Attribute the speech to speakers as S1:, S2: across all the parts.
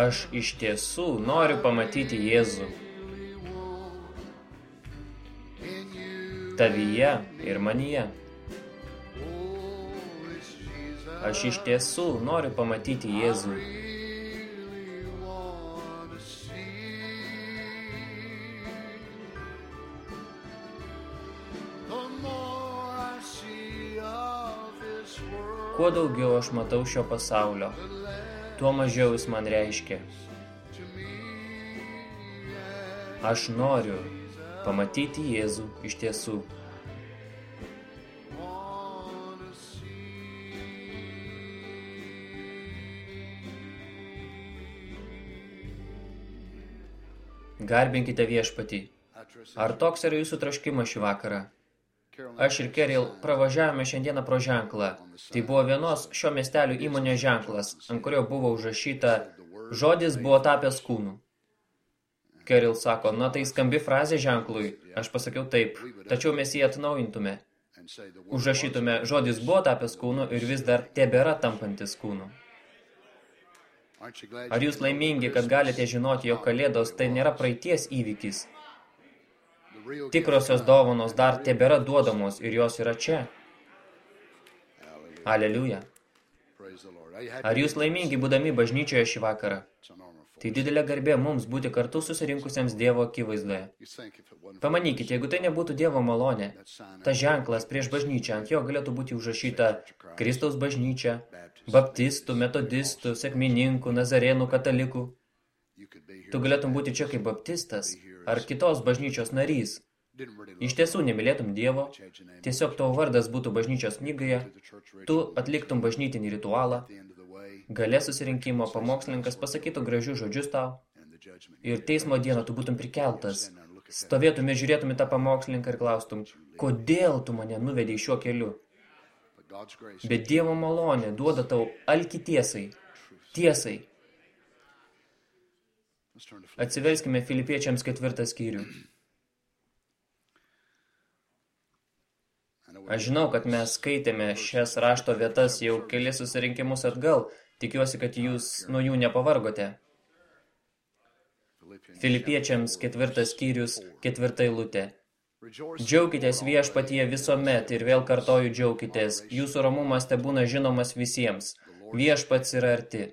S1: Aš iš tiesų noriu pamatyti Jėzų. Tavyje ir manyje. Aš iš tiesų noriu pamatyti Jėzų. Kuo daugiau aš matau šio pasaulio, tuo mažiau jis man reiškia. Aš noriu pamatyti Jėzų iš tiesų. Garbinkite viešpatį. Ar toks yra jūsų troškimas šį vakarą? Aš ir Keril pravažiavome šiandieną pro ženklą. Tai buvo vienos šio miestelio įmonės ženklas, ant kurio buvo užrašyta žodis buvo tapęs kūnu. Keril sako, na tai skambi frazė ženklui. Aš pasakiau taip, tačiau mes jį atnaujintume. Užrašytume, žodis buvo tapęs kūnu ir vis dar tebėra tampantis kūnu. Ar jūs laimingi, kad galite žinoti, jog kalėdos tai nėra praeities įvykis? Tikrosios dovanos dar tebėra duodamos ir jos yra čia. Aleliuja. Ar jūs laimingi būdami bažnyčioje šį vakarą? Tai didelė garbė mums būti kartu susirinkusiems Dievo akivaizdoje. Pamanykite, jeigu tai nebūtų Dievo malonė, ta ženklas prieš bažnyčią, ant jo galėtų būti užrašyta Kristaus bažnyčia, baptistų, metodistų, sekmininkų, nazarėnų, katalikų. Tu galėtum būti čia kaip baptistas ar kitos bažnyčios narys. Iš tiesų nemylėtum Dievo, tiesiog tavo vardas būtų bažnyčios knygoje, tu atliktum bažnytinį ritualą, Gale susirinkimo pamokslininkas pasakytų gražius žodžius tau ir teismo dieną tu būtum prikeltas. Stovėtum ir žiūrėtum į tą pamokslininką ir klaustum, kodėl tu mane nuvedei šiuo keliu? Bet Dievo malonė duoda tau alki tiesai, tiesai. Atsiverskime Filipiečiams ketvirtą skyrių. Aš žinau, kad mes skaitėme šias rašto vietas jau kelis susirinkimus atgal, Tikiuosi, kad jūs nuo jų nepavargote. Filipiečiams ketvirtas skyrius, ketvirta eilutė. Džiaukitės viešpatyje visuomet ir vėl kartoju džiaukitės. Jūsų ramumas te būna žinomas visiems. Viešpats yra arti.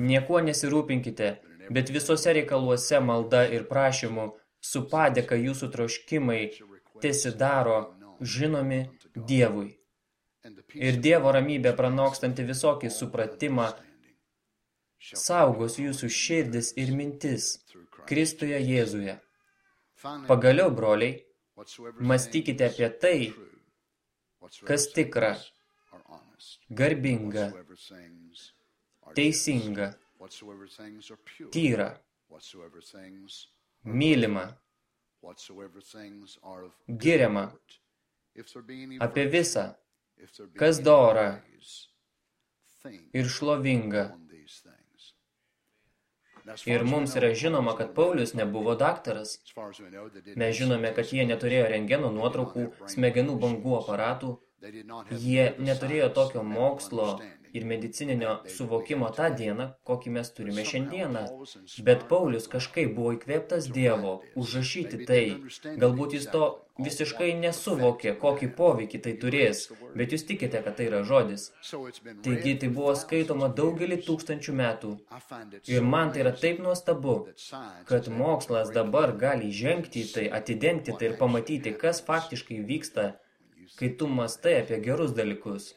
S1: Niekuo nesirūpinkite, bet visose reikaluose malda ir prašymų su padėka jūsų troškimai tesidaro žinomi Dievui. Ir Dievo ramybė pranokstanti visokį supratimą saugos jūsų širdis ir mintis Kristuje Jėzuje. Pagaliau, broliai, mąstykite apie tai, kas tikra, garbinga, teisinga, tyra, mylima, giriama, apie visą, kas dora ir šlovinga. Ir mums yra žinoma, kad Paulius nebuvo daktaras. Mes žinome, kad jie neturėjo rengeno nuotraukų, smegenų bangų aparatų. Jie neturėjo tokio mokslo ir medicininio suvokimo tą dieną, kokį mes turime šiandieną. Bet Paulius kažkaip buvo įkvėptas Dievo užrašyti tai. Galbūt jis to visiškai nesuvokė, kokį poveikį tai turės, bet jūs tikite, kad tai yra žodis. Taigi tai buvo skaitoma daugelį tūkstančių metų. Ir man tai yra taip nuostabu, kad mokslas dabar gali žengti į tai, atidengti tai ir pamatyti, kas faktiškai vyksta, kai tu mastai apie gerus dalykus.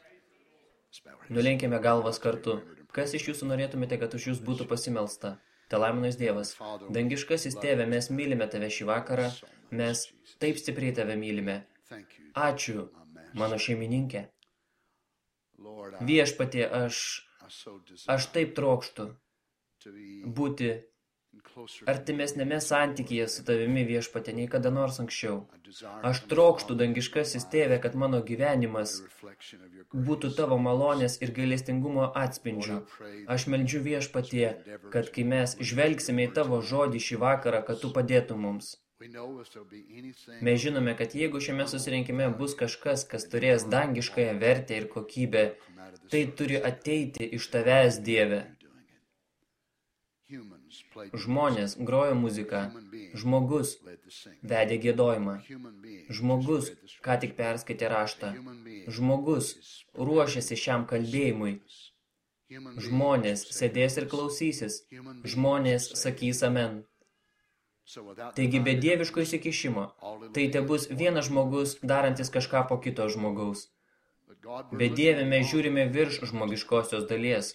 S1: Nulenkime galvas kartu. Kas iš jūsų norėtumėte, kad už jūs būtų pasimelsta? Te laiminas Dievas. Dangiškasis tėve, mes mylime tave šį vakarą, mes taip stipriai tave mylime. Ačiū, mano šeimininkė. Viešpatie, aš, aš taip trokštų būti artimesnėme santykyje su tavimi viešpatė nei kada nors anksčiau. Aš trokštų dangiškasis tėvė, kad mano gyvenimas būtų tavo malonės ir gailestingumo atspindžių. Aš meldžiu viešpatie, kad kai mes žvelgsime į tavo žodį šį vakarą, kad tu padėtų mums. Mes žinome, kad jeigu šiame susirinkime bus kažkas, kas turės dangiškąją vertę ir kokybę, tai turi ateiti iš tavęs, Dieve. Žmonės grojo muziką. Žmogus vedė gėdojimą. Žmogus ką tik perskaitė raštą. Žmogus ruošiasi šiam kalbėjimui. Žmonės sėdės ir klausysis. Žmonės sakys amen. Taigi be dieviško įsikišimo, tai te bus vienas žmogus darantis kažką po kito žmogaus. Be dievė mes žiūrime virš žmogiškosios dalies.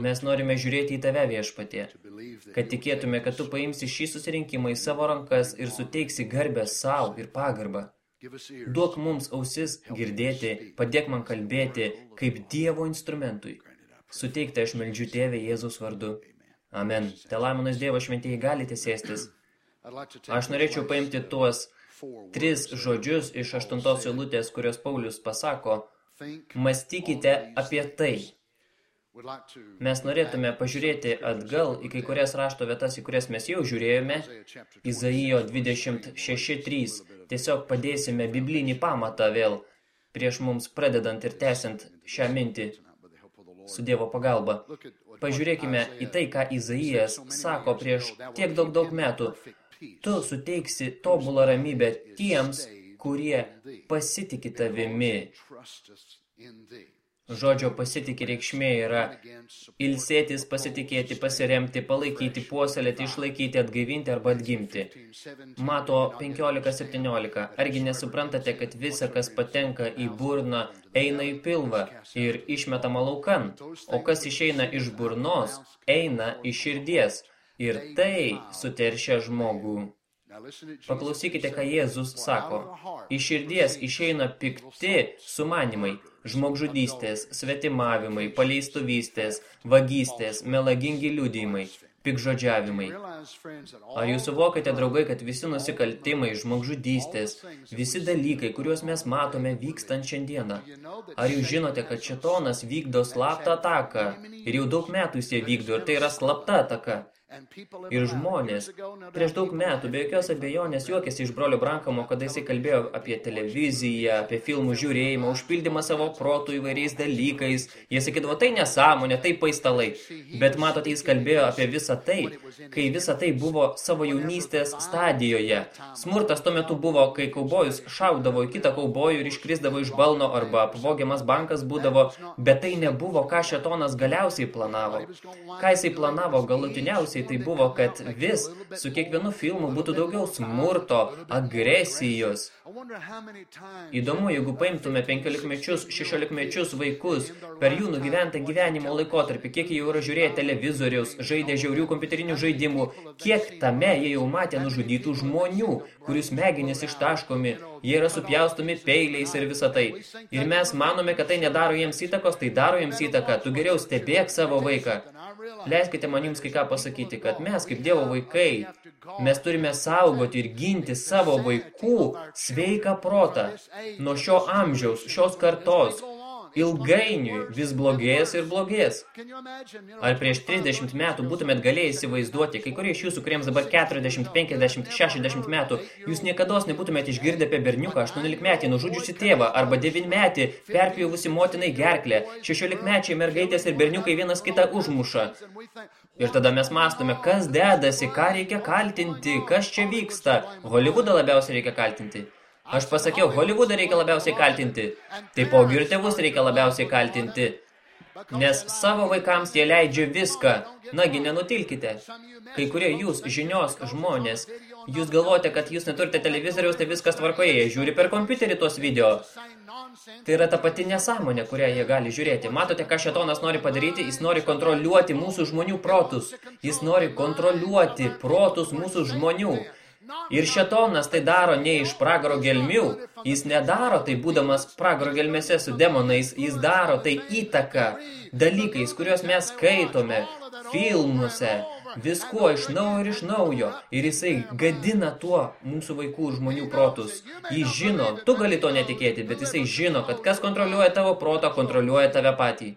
S1: Mes norime žiūrėti į tave viešpatė, kad tikėtume, kad tu paimsi šį susirinkimą į savo rankas ir suteiksi garbę savo ir pagarbą. Duok mums ausis girdėti, padėk man kalbėti kaip Dievo instrumentui. Suteikti aš meldžiu tėvę Jėzus vardu. Amen. Te laimonas Dievo šventieji galite sėstis. Aš norėčiau paimti tuos tris žodžius iš aštuntos eilutės, kurios Paulius pasako. Mąstykite apie tai. Mes norėtume pažiūrėti atgal į kai kurias rašto vietas, į kurias mes jau žiūrėjome. Izaijo 26.3. Tiesiog padėsime biblinį pamatą vėl prieš mums pradedant ir tęsiant šią mintį su Dievo pagalba. Pažiūrėkime į tai, ką Izaijas sako prieš tiek daug daug metų. Tu suteiksi tobulą ramybę tiems, kurie pasitikė tavimi. Žodžio pasitikė reikšmė yra ilsėtis, pasitikėti, pasiremti, palaikyti, puoselėti, išlaikyti, atgaivinti arba atgimti. Mato 15-17. Argi nesuprantate, kad visa, kas patenka į burną, eina į pilvą ir išmetama laukan, o kas išeina iš burnos, eina iš širdies ir tai suteršia žmogų. Paklausykite, ką Jėzus sako. Iš širdies išeina pikti sumanimai, žmogžudystės, svetimavimai, paleistuvystės, vagystės, melagingi liudijimai, pikžodžiavimai. Ar jūs suvokite, draugai, kad visi nusikaltimai, žmogžudystės, visi dalykai, kuriuos mes matome vykstant šiandieną? Ar jūs žinote, kad šetonas vykdo slaptą ataką ir jau daug metų jis jie vykdo ir tai yra slapta ataka? Ir žmonės prieš daug metų be jokios abejonės juokėsi iš brolio Brankamo, kada jisai kalbėjo apie televiziją, apie filmų žiūrėjimą, užpildymą savo protų įvairiais dalykais. Jie sakydavo, tai nesąmonė, tai paistalai. Bet matote, jis kalbėjo apie visą tai, kai visa tai buvo savo jaunystės stadijoje. Smurtas tuo metu buvo, kai kaubojus šaudavo į kitą kaubojų ir iškrisdavo iš balno arba pavogiamas bankas būdavo, bet tai nebuvo, ką šetonas galiausiai planavo. Ką jisai planavo galutiniausiai galiausiai tai buvo, kad vis su kiekvienu filmu būtų daugiau smurto, agresijos. Įdomu, jeigu paimtume 15-mečius, 16-mečius vaikus per jų nugyventą gyvenimo laikotarpį, kiek jie jau yra žiūrėję televizoriaus, žaidė žiaurių kompiuterinių žaidimų, kiek tame jie jau matė nužudytų žmonių, kurių smegenys ištaškomi, jie yra supjaustomi peiliais ir visą tai. Ir mes manome, kad tai nedaro jiems įtakos, tai daro jiems įtaką. Tu geriau stebėk savo vaiką. Leiskite man jums kai ką pasakyti, kad mes, kaip Dievo vaikai, mes turime saugoti ir ginti savo vaikų sveiką protą nuo šio amžiaus, šios kartos, ilgainiui vis blogės ir blogės. Ar prieš 30 metų būtumėt galėję įsivaizduoti, kai kurie iš jūsų, kuriems dabar 40, 50, 60 metų, jūs niekados nebūtumėt išgirdę apie berniuką 18 metį nužudžiusi tėvą arba 9 metį perpjovusi motinai gerklę, 16 mečiai mergaitės ir berniukai vienas kitą užmuša. Ir tada mes mastome, kas dedasi, ką reikia kaltinti, kas čia vyksta. Holivudą labiausiai reikia kaltinti. Aš pasakiau, Hollywoodą reikia labiausiai kaltinti. Taipogi ir tėvus reikia labiausiai kaltinti. Nes savo vaikams jie leidžia viską. Nagi, nenutilkite. Kai kurie jūs, žinios žmonės, jūs galvojate, kad jūs neturite televizoriaus, tai viskas tvarkoje. Jie žiūri per kompiuterį tuos video. Tai yra ta pati nesąmonė, kurią jie gali žiūrėti. Matote, ką šetonas nori padaryti? Jis nori kontroliuoti mūsų žmonių protus. Jis nori kontroliuoti protus mūsų žmonių. Ir šetonas tai daro ne iš pragaro gelmių, jis nedaro tai būdamas pragaro gelmėse su demonais, jis daro tai įtaka dalykais, kuriuos mes skaitome filmuose, viskuo iš naujo ir iš naujo. Ir jisai gadina tuo mūsų vaikų ir žmonių protus. Jis žino, tu gali to netikėti, bet jisai žino, kad kas kontroliuoja tavo protą, kontroliuoja tave patį.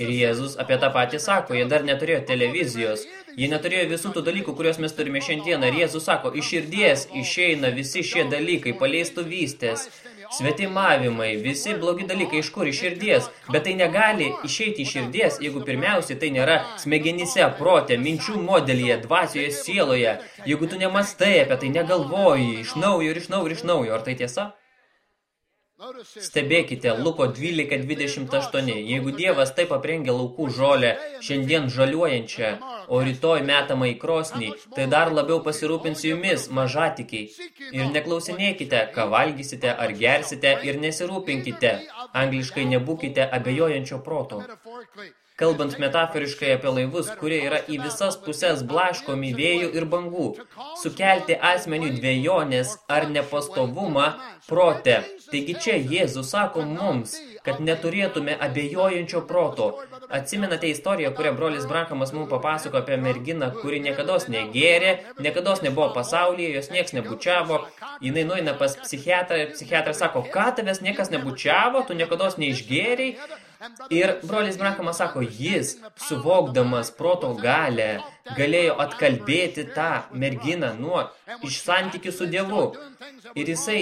S1: Ir Jėzus apie tą patį sako, jie dar neturėjo televizijos, jie neturėjo visų tų dalykų, kuriuos mes turime šiandieną. Ir Jėzus sako, iš širdies išeina visi šie dalykai, paleistuvystės, svetimavimai, visi blogi dalykai iš kur? Iš širdies, bet tai negali išeiti iš širdies, jeigu pirmiausiai tai nėra smegenyse, prote, minčių modelyje, dvasioje, sieloje, jeigu tu nemastai apie tai, negalvoji iš naujo ir iš naujo ir iš naujo, ar tai tiesa? Stebėkite Luko 12.28. Jeigu Dievas taip aprengia laukų žolę, šiandien žaliuojančią, o rytoj metamą į krosnį, tai dar labiau pasirūpins jumis, mažatikiai. Ir neklausinėkite, ką valgysite ar gersite ir nesirūpinkite. Angliškai nebūkite abejojančio proto. Kalbant metaforiškai apie laivus, kurie yra į visas pusės blaškomi vėjų ir bangų, sukelti asmenių dviejonės ar nepastovumą prote Taigi čia Jėzus sako mums, kad neturėtume abejojančio proto. Atsimenate istoriją, kurią brolis Brankamas mums papasako apie merginą, kuri niekados negėrė, niekados nebuvo pasaulyje, jos nieks nebučiavo. Jinai nueina pas psichiatrą ir psichiatras sako, ką tavęs niekas nebučiavo, tu niekados neišgėrei. Ir brolis Brankamas sako, jis, suvokdamas proto galę, galėjo atkalbėti tą merginą nuo iš santykių su Dievu. Ir jisai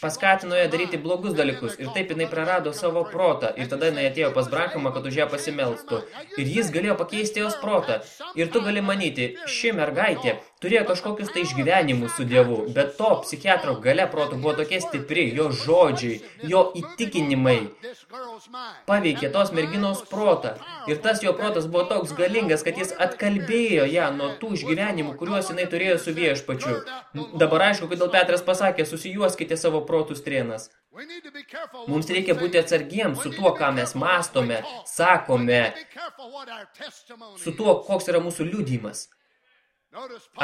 S1: paskatino ją daryti blogus dalykus. Ir taip jinai prarado savo protą. Ir tada jinai atėjo pas Brankamą, kad už ją pasimelstų. Ir jis galėjo pakeisti jos protą. Ir tu gali manyti, ši mergaitė turėjo kažkokius tai išgyvenimus su Dievu. Bet to psichiatro gale proto buvo tokie stipri, jo žodžiai, jo įtikinimai paveikė tos merginos protą. Ir tas jo protas buvo toks galingas, kad jis atkalbėjo ją nuo tų išgyvenimų, kuriuos jinai turėjo su viešpačiu. Dabar aišku, kodėl Petras pasakė, susijuoskite savo protų strėnas. Mums reikia būti atsargiems su tuo, ką mes mastome, sakome, su tuo, koks yra mūsų liudymas.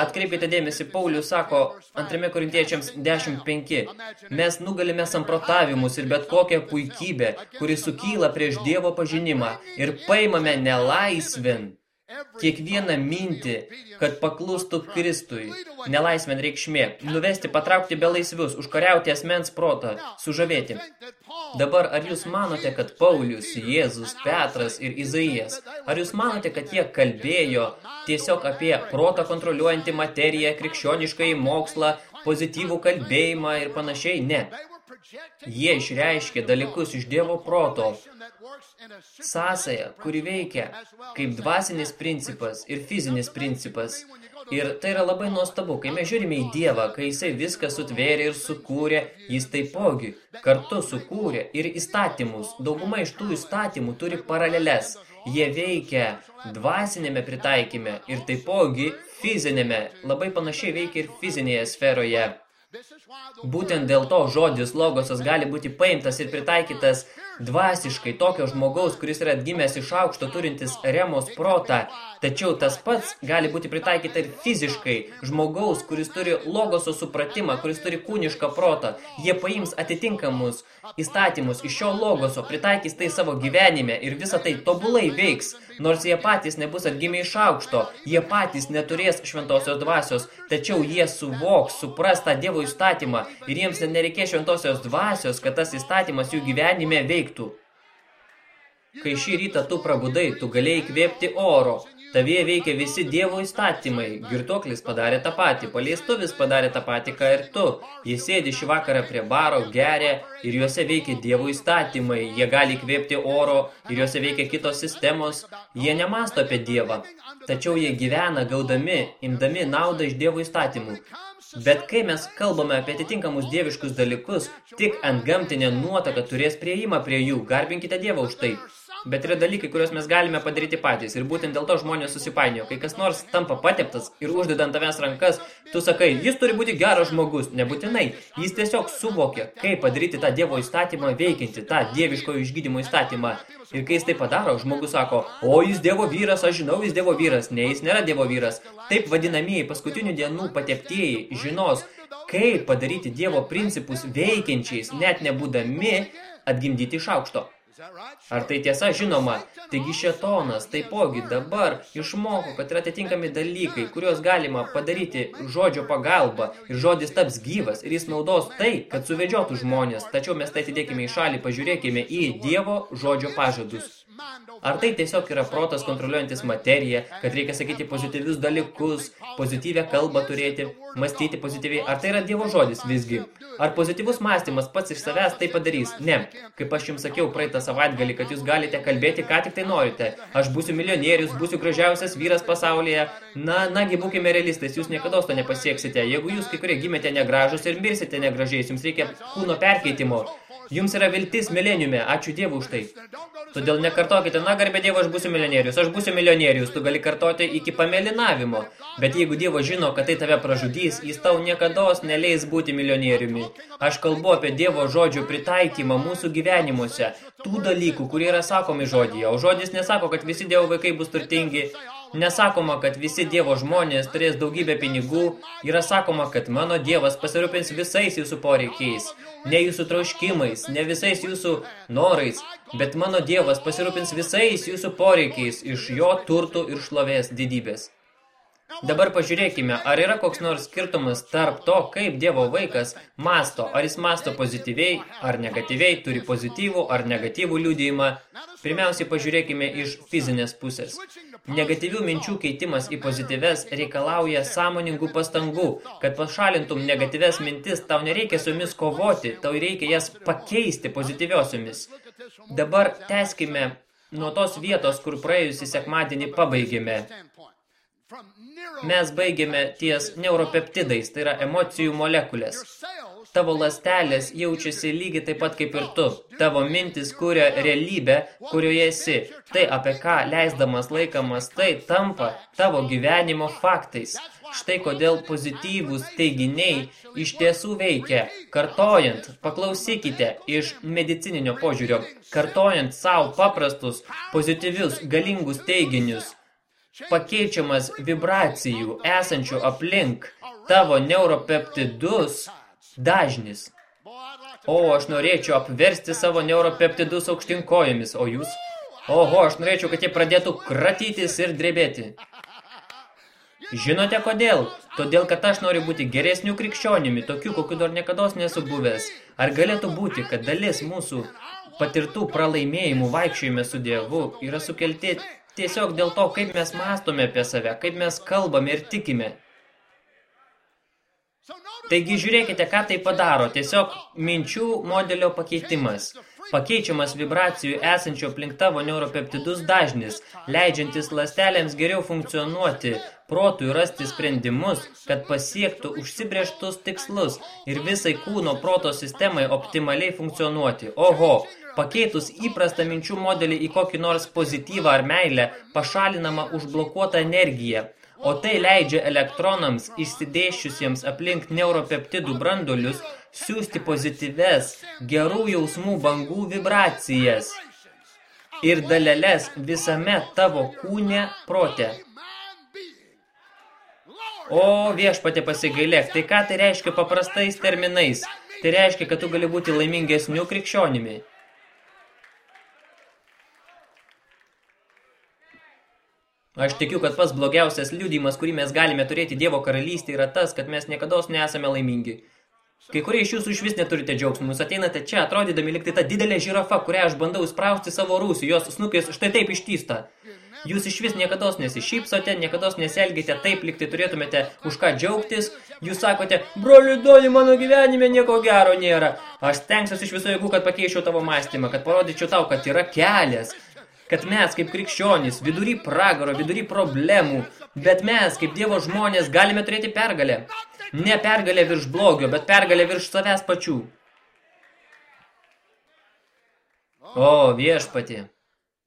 S1: Atkreipite dėmesį, Paulius sako antrame korintiečiams 10.5. Mes nugalime samprotavimus ir bet kokią puikybę, kuri sukyla prieš Dievo pažinimą ir paimame nelaisvin kiekvieną mintį, kad paklustų Kristui, nelaisvен reikšmė, nuvesti, patraukti be laisvius, užkariauti asmens protą, sužavėti. Dabar, ar jūs manote, kad Paulius, Jėzus, Petras ir Izaijas, ar jūs manote, kad jie kalbėjo tiesiog apie protą kontroliuojantį materiją, krikščioniškai mokslą, pozityvų kalbėjimą ir panašiai? Ne. Jie išreiškė dalykus iš Dievo proto, sąsaja, kuri veikia kaip dvasinis principas ir fizinis principas. Ir tai yra labai nuostabu, kai mes žiūrime į Dievą, kai jisai viską sutvėrė ir sukūrė, jis taipogi kartu sukūrė ir įstatymus. Dauguma iš tų įstatymų turi paraleles. Jie veikia dvasinėme pritaikime ir taipogi fizinėme, labai panašiai veikia ir fizinėje sferoje. Būtent dėl to žodis logosas gali būti paimtas ir pritaikytas dvasiškai tokio žmogaus, kuris yra atgimęs iš aukšto turintis remos protą, tačiau tas pats gali būti pritaikyta ir fiziškai žmogaus, kuris turi logoso supratimą, kuris turi kūnišką protą. Jie paims atitinkamus įstatymus iš šio logoso, pritaikys tai savo gyvenime ir visa tai tobulai veiks. Nors jie patys nebus atgimę iš aukšto, jie patys neturės šventosios dvasios, tačiau jie suvoks, supras tą Dievo įstatymą ir jiems nereikės šventosios dvasios, kad tas įstatymas jų gyvenime veiktų. Kai šį rytą tu prabudai, tu galėjai kvėpti oro, Tavie veikia visi Dievo įstatymai. Girtuoklis padarė tą patį, paleistuvis padarė tą patį, ką ir tu. Jie sėdi šį vakarą prie baro, geria ir juose veikia Dievo įstatymai. Jie gali kvėpti oro ir juose veikia kitos sistemos. Jie nemasto apie Dievą. Tačiau jie gyvena gaudami, imdami naudą iš Dievo įstatymų. Bet kai mes kalbame apie atitinkamus dieviškus dalykus, tik ant gamtinė nuotaka turės prieimą prie jų. Garbinkite Dievą už tai. Bet yra dalykai, kuriuos mes galime padaryti patys. Ir būtent dėl to žmonės susipainiojo. Kai kas nors tampa pateptas ir uždedant tavęs rankas, tu sakai, jis turi būti geras žmogus. Nebūtinai. Jis tiesiog suvokia, kaip padaryti tą Dievo įstatymą veikinti, tą dieviškojo išgydymo įstatymą. Ir kai jis tai padaro, žmogus sako, o jis Dievo vyras, aš žinau, jis Dievo vyras. Ne, jis nėra Dievo vyras. Taip vadinamieji paskutinių dienų pateptieji žinos, kaip padaryti Dievo principus veikiančiais, net nebūdami atgimdyti iš aukšto. Ar tai tiesa? Žinoma. Taigi šetonas taipogi dabar išmoko, kad yra atitinkami dalykai, kuriuos galima padaryti žodžio pagalba ir žodis taps gyvas ir jis naudos tai, kad suvedžiotų žmonės. Tačiau mes tai atidėkime į šalį, pažiūrėkime į Dievo žodžio pažadus. Ar tai tiesiog yra protas kontroliuojantis materiją, kad reikia sakyti pozityvius dalykus, pozityvę kalbą turėti, mąstyti pozityviai? Ar tai yra Dievo žodis visgi? Ar pozityvus mąstymas pats iš savęs tai padarys? Ne. Kaip aš jums sakiau praeitą savaitgalį, kad jūs galite kalbėti, ką tik tai norite. Aš būsiu milijonierius, būsiu gražiausias vyras pasaulyje. Na, nagi, būkime realistais, jūs niekada to nepasieksite. Jeigu jūs kai kurie gimėte negražus ir mirsite negražiais, jums reikia kūno perkeitimo. Jums yra viltis mileniume, ačiū Dievui už tai. Todėl nekartokite, na garbė Dievo, aš būsiu milijonierius, aš būsiu milijonierius, tu gali kartoti iki pamelinavimo. Bet jeigu Dievo žino, kad tai tave pražudys, jis tau niekados neleis būti milijonieriumi. Aš kalbu apie Dievo žodžių pritaikymą mūsų gyvenimuose, tų dalykų, kurie yra sakomi žodyje. O žodis nesako, kad visi Dievo vaikai bus turtingi, Nesakoma, kad visi Dievo žmonės turės daugybę pinigų, yra sakoma, kad mano Dievas pasirūpins visais jūsų poreikiais, ne jūsų trauškimais, ne visais jūsų norais, bet mano Dievas pasirūpins visais jūsų poreikiais iš jo turtų ir šlovės didybės. Dabar pažiūrėkime, ar yra koks nors skirtumas tarp to, kaip Dievo vaikas masto, ar jis masto pozityviai ar negatyviai, turi pozityvų ar negatyvų liudijimą. Pirmiausiai pažiūrėkime iš fizinės pusės. Negatyvių minčių keitimas į pozityves reikalauja sąmoningų pastangų. Kad pašalintum negatyves mintis, tau nereikia su jomis kovoti, tau reikia jas pakeisti pozityviosiomis. Dabar teskime nuo tos vietos, kur praėjusį sekmadienį pabaigėme. Mes baigėme ties neuropeptidais, tai yra emocijų molekulės. Tavo lastelės jaučiasi lygiai taip pat kaip ir tu. Tavo mintis kuria realybę, kurioje esi. Tai, apie ką leisdamas laikamas, tai tampa tavo gyvenimo faktais. Štai kodėl pozityvūs teiginiai iš tiesų veikia. Kartojant, paklausykite iš medicininio požiūrio, kartojant savo paprastus, pozityvius, galingus teiginius, pakeičiamas vibracijų esančių aplink tavo neuropeptidus dažnis. O, aš norėčiau apversti savo neuropeptidus aukštinkojomis, o jūs? Oho, aš norėčiau, kad jie pradėtų kratytis ir drebėti. Žinote kodėl? Todėl, kad aš noriu būti geresnių krikščionimi, tokių, kokiu dar niekados nesu buvęs. Ar galėtų būti, kad dalis mūsų patirtų pralaimėjimų vaikščiojime su Dievu yra sukelti tiesiog dėl to, kaip mes mastome apie save, kaip mes kalbame ir tikime. Taigi žiūrėkite, ką tai padaro. Tiesiog minčių modelio pakeitimas. Pakeičiamas vibracijų esančio aplink tavo neuropeptidus dažnis, leidžiantis lastelėms geriau funkcionuoti, protui rasti sprendimus, kad pasiektų užsibrieštus tikslus ir visai kūno proto sistemai optimaliai funkcionuoti. Oho, Pakeitus įprastą minčių modelį į kokį nors pozityvą ar meilę, pašalinama užblokuota energija, o tai leidžia elektronams išsidėščiusiems aplink neuropeptidų brandulius siūsti pozityves, gerų jausmų bangų vibracijas ir daleles visame tavo kūne prote. O viešpatė pasigailėk, tai ką tai reiškia paprastais terminais? Tai reiškia, kad tu gali būti laimingesniu krikščionimi. Aš tikiu, kad pas blogiausias liudijimas, kurį mes galime turėti Dievo karalystė, yra tas, kad mes niekados nesame laimingi. Kai kurie iš jūsų iš vis neturite džiaugsmų, jūs ateinate čia, atrodydami liktai ta didelė žirafa, kurią aš bandau įsprausti savo rūsį, jos snukės štai taip ištysta. Jūs iš vis niekados nesišypsote, niekados nesielgite taip, liktai turėtumėte už ką džiaugtis. Jūs sakote, broli Doni, mano gyvenime nieko gero nėra. Aš stengsiuosi iš viso jėgų, kad pakeičiau tavo mąstymą, kad parodyčiau tau, kad yra kelias kad mes kaip krikščionys vidury pragaro, vidury problemų, bet mes kaip Dievo žmonės galime turėti pergalę. Ne pergalę virš blogio, bet pergalę virš savęs pačių. O, viešpatį.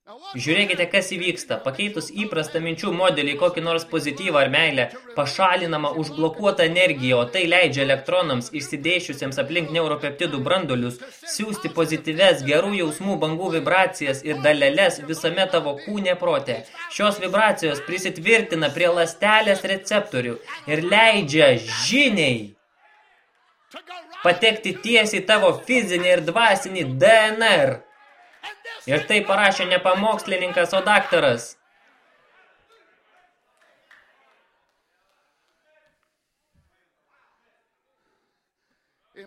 S1: Žiūrėkite, kas įvyksta. Pakeitus įprastą minčių modelį kokį nors pozityvą ar meilę, pašalinama užblokuota energija, o tai leidžia elektronams išsidėšiusiems aplink neuropeptidų brandulius siūsti pozityves gerų jausmų bangų vibracijas ir daleles visame tavo kūne prote. Šios vibracijos prisitvirtina prie lastelės receptorių ir leidžia žiniai patekti tiesiai tavo fizinį ir dvasinį DNR – Ir tai parašė ne pamokslininkas, o daktaras.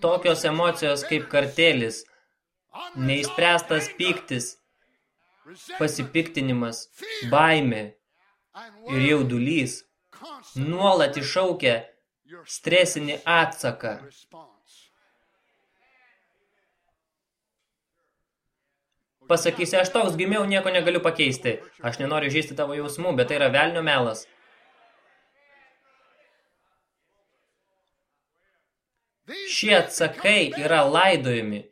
S1: Tokios emocijos kaip kartėlis, neįspręstas pyktis, pasipiktinimas, baimė ir jaudulys nuolat iššaukia stresinį atsaką. Pasakysi, aš toks gimiau, nieko negaliu pakeisti. Aš nenoriu žaisti tavo jausmų, bet tai yra velnio melas. Šie atsakai yra laidojami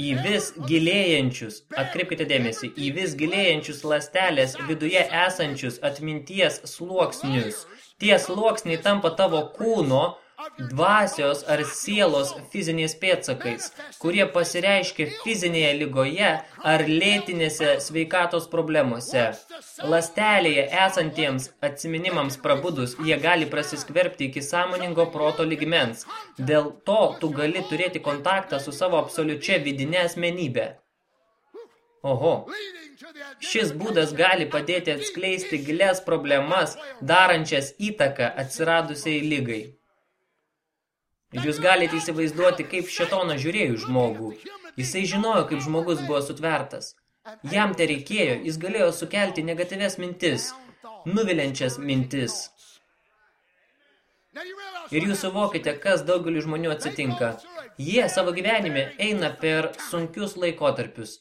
S1: į vis gilėjančius, atkreipkite dėmesį, į vis gilėjančius lastelės viduje esančius atminties sluoksnius. Tie sluoksniai tampa tavo kūno, dvasios ar sielos fiziniais pėdsakais, kurie pasireiškia fizinėje lygoje ar lėtinėse sveikatos problemose. Lastelėje esantiems atsiminimams prabudus, jie gali prasiskverbti iki sąmoningo proto ligmens. Dėl to tu gali turėti kontaktą su savo absoliučia vidinė asmenybė. Oho. Šis būdas gali padėti atskleisti gilias problemas, darančias įtaką atsiradusiai lygai. Jūs galite įsivaizduoti, kaip šetonas žiūrėjo žmogų. Jisai žinojo, kaip žmogus buvo sutvertas. Jam te reikėjo, jis galėjo sukelti negatyves mintis, nuviliančias mintis. Ir jūs suvokite, kas daugeliu žmonių atsitinka. Jie savo gyvenime eina per sunkius laikotarpius.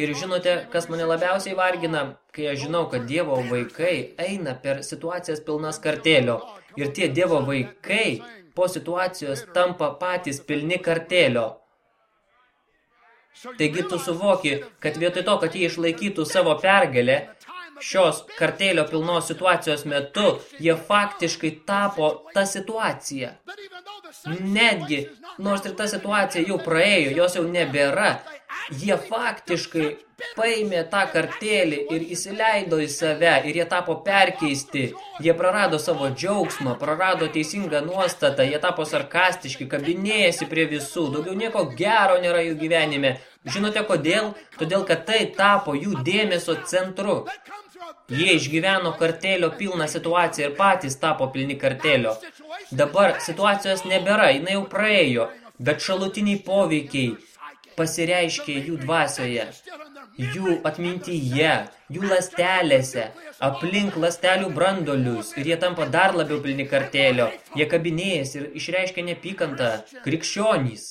S1: Ir žinote, kas mane labiausiai vargina, kai aš žinau, kad Dievo vaikai eina per situacijas pilnas kartėlio. Ir tie Dievo vaikai po situacijos tampa patys pilni kartėlio. Taigi tu suvoki, kad vietoj to, kad jie išlaikytų savo pergalę, šios kartėlio pilnos situacijos metu, jie faktiškai tapo ta situacija. Netgi, nors ir ta situacija jau praėjo, jos jau nebėra, jie faktiškai paėmė tą kartėlį ir įsileido į save ir jie tapo perkeisti. Jie prarado savo džiaugsmą, prarado teisingą nuostatą, jie tapo sarkastiški, kabinėjasi prie visų, daugiau nieko gero nėra jų gyvenime. Žinote kodėl? Todėl, kad tai tapo jų dėmesio centru. Jie išgyveno kartelio pilną situaciją ir patys tapo pilni kartelio. Dabar situacijos nebėra, jinai jau praėjo, bet šalutiniai poveikiai pasireiškė jų dvasioje, jų atmintyje, jų lastelėse, aplink lastelių brandolius ir jie tampa dar labiau pilni kartėlio. Jie kabinėjas ir išreiškia nepykantą krikščionys.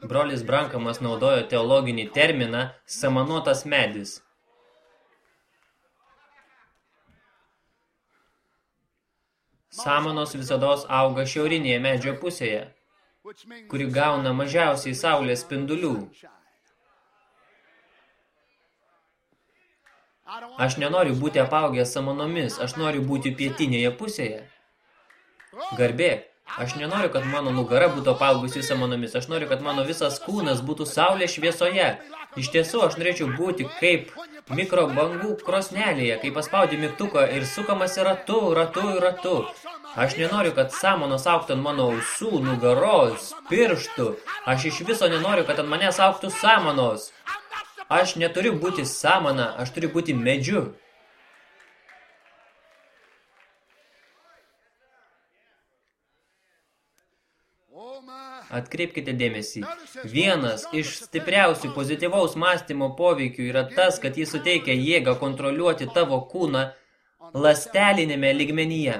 S1: Brolis Brankamas naudojo teologinį terminą samanotas medis – Samanos visados auga šiaurinėje medžio pusėje, kuri gauna mažiausiai saulės spindulių. Aš nenoriu būti apaugęs samanomis, aš noriu būti pietinėje pusėje. Garbė, aš nenoriu, kad mano nugara būtų apaugusi samanomis, aš noriu, kad mano visas kūnas būtų saulės šviesoje. Iš tiesų, aš norėčiau būti kaip mikrobangų krosnelėje, kai paspaudi mygtuką ir sukamasi ratu, ratu ratu. Aš nenoriu, kad samonos auktų ant mano ausų, nugaros, pirštų. Aš iš viso nenoriu, kad ant manęs auktų samonos. Aš neturiu būti samana, aš turiu būti medžiu. Atkreipkite dėmesį. Vienas iš stipriausių pozityvaus mąstymo poveikių yra tas, kad jis suteikia jėgą kontroliuoti tavo kūną lastelinėme lygmenyje.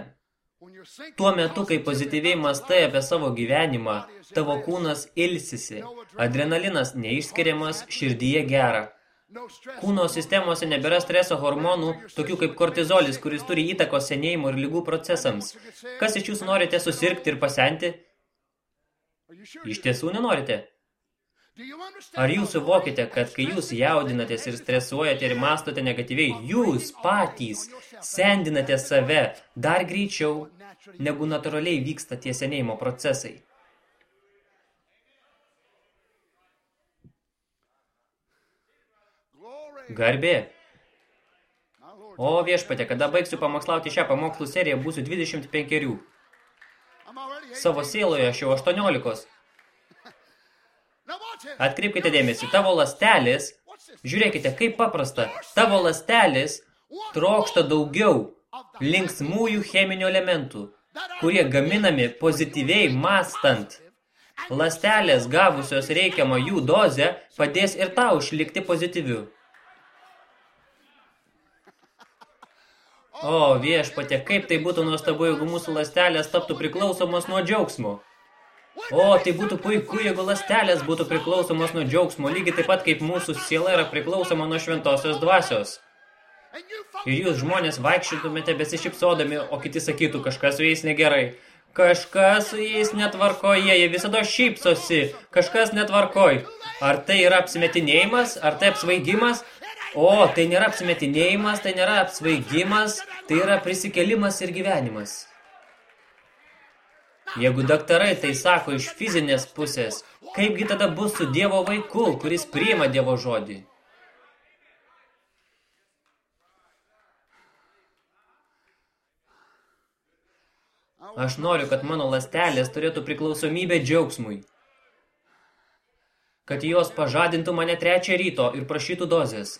S1: Tuo metu, kai pozityviai mastai apie savo gyvenimą, tavo kūnas ilsisi, adrenalinas neišskiriamas, širdyje gera. Kūno sistemose nebėra streso hormonų, tokių kaip kortizolis, kuris turi įtakos senėjimo ir lygų procesams. Kas iš jūsų norite susirgti ir pasenti? Iš tiesų nenorite? Ar jūs suvokite, kad kai jūs jaudinatės ir stresuojate ir mastote negatyviai, jūs patys sendinate save dar greičiau, negu natūraliai vyksta tie senėjimo procesai? Garbė. O viešpatė, kada baigsiu pamokslauti šią pamokslų seriją, būsiu 25. Savo sieloje aš jau 18. Atkreipkite dėmesį, tavo lastelis, žiūrėkite, kaip paprasta, tavo lastelis trokšta daugiau linksmųjų cheminių elementų, kurie gaminami pozityviai mastant. Lastelės gavusios reikiamą jų dozę padės ir tau išlikti pozityviu. O, viešpatė, kaip tai būtų nuostabu, jeigu mūsų lastelės taptų priklausomos nuo džiaugsmo. O, tai būtų puiku, jeigu lastelės būtų priklausomos nuo džiaugsmo, lygiai taip pat kaip mūsų siela yra priklausoma nuo šventosios dvasios. Ir jūs žmonės vaikščiotumėte besišipsodami, o kiti sakytų, kažkas su jais negerai. Kažkas su jais netvarkoje, jie visada šypsosi, kažkas netvarkoj. Ar tai yra apsimetinėjimas, ar tai apsvaigimas, O, tai nėra apsimetinėjimas, tai nėra apsvaigimas, tai yra prisikelimas ir gyvenimas. Jeigu daktarai tai sako iš fizinės pusės, kaipgi tada bus su Dievo vaiku, kuris priima Dievo žodį? Aš noriu, kad mano lastelės turėtų priklausomybę džiaugsmui. Kad jos pažadintų mane trečią ryto ir prašytų dozės.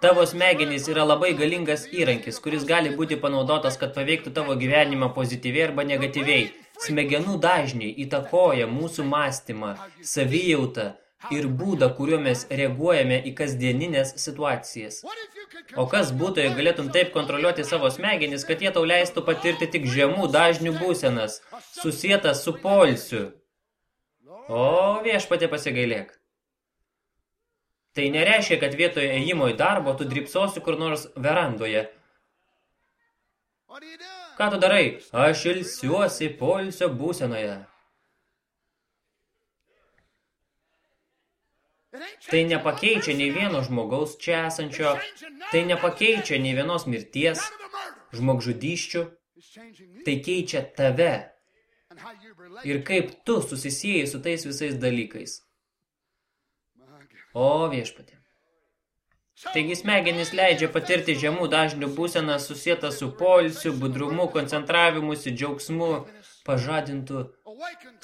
S1: Tavo smegenys yra labai galingas įrankis, kuris gali būti panaudotas, kad paveiktų tavo gyvenimą pozityviai arba negatyviai. Smegenų dažniai įtakoja mūsų mąstymą, savijautą ir būdą, kuriuo mes reaguojame į kasdieninės situacijas. O kas būtų, jei galėtum taip kontroliuoti savo smegenis, kad jie tau leistų patirti tik žemų dažnių būsenas, susietas su polsiu? O viešpatė pasigailėk. Tai nereiškia, kad vietoje ėjimo į darbą tu dripsosi kur nors verandoje. Ką tu darai? Aš ilsiuosi polsio būsenoje. Tai nepakeičia nei vieno žmogaus čia esančio, tai nepakeičia nei vienos mirties, žmogžudyščių, tai keičia tave ir kaip tu susisieji su tais visais dalykais. O viešpatė. Taigi smegenys leidžia patirti žemų dažnių būseną susietą su polsiu, budrumu, koncentravimusi, džiaugsmu, pažadintų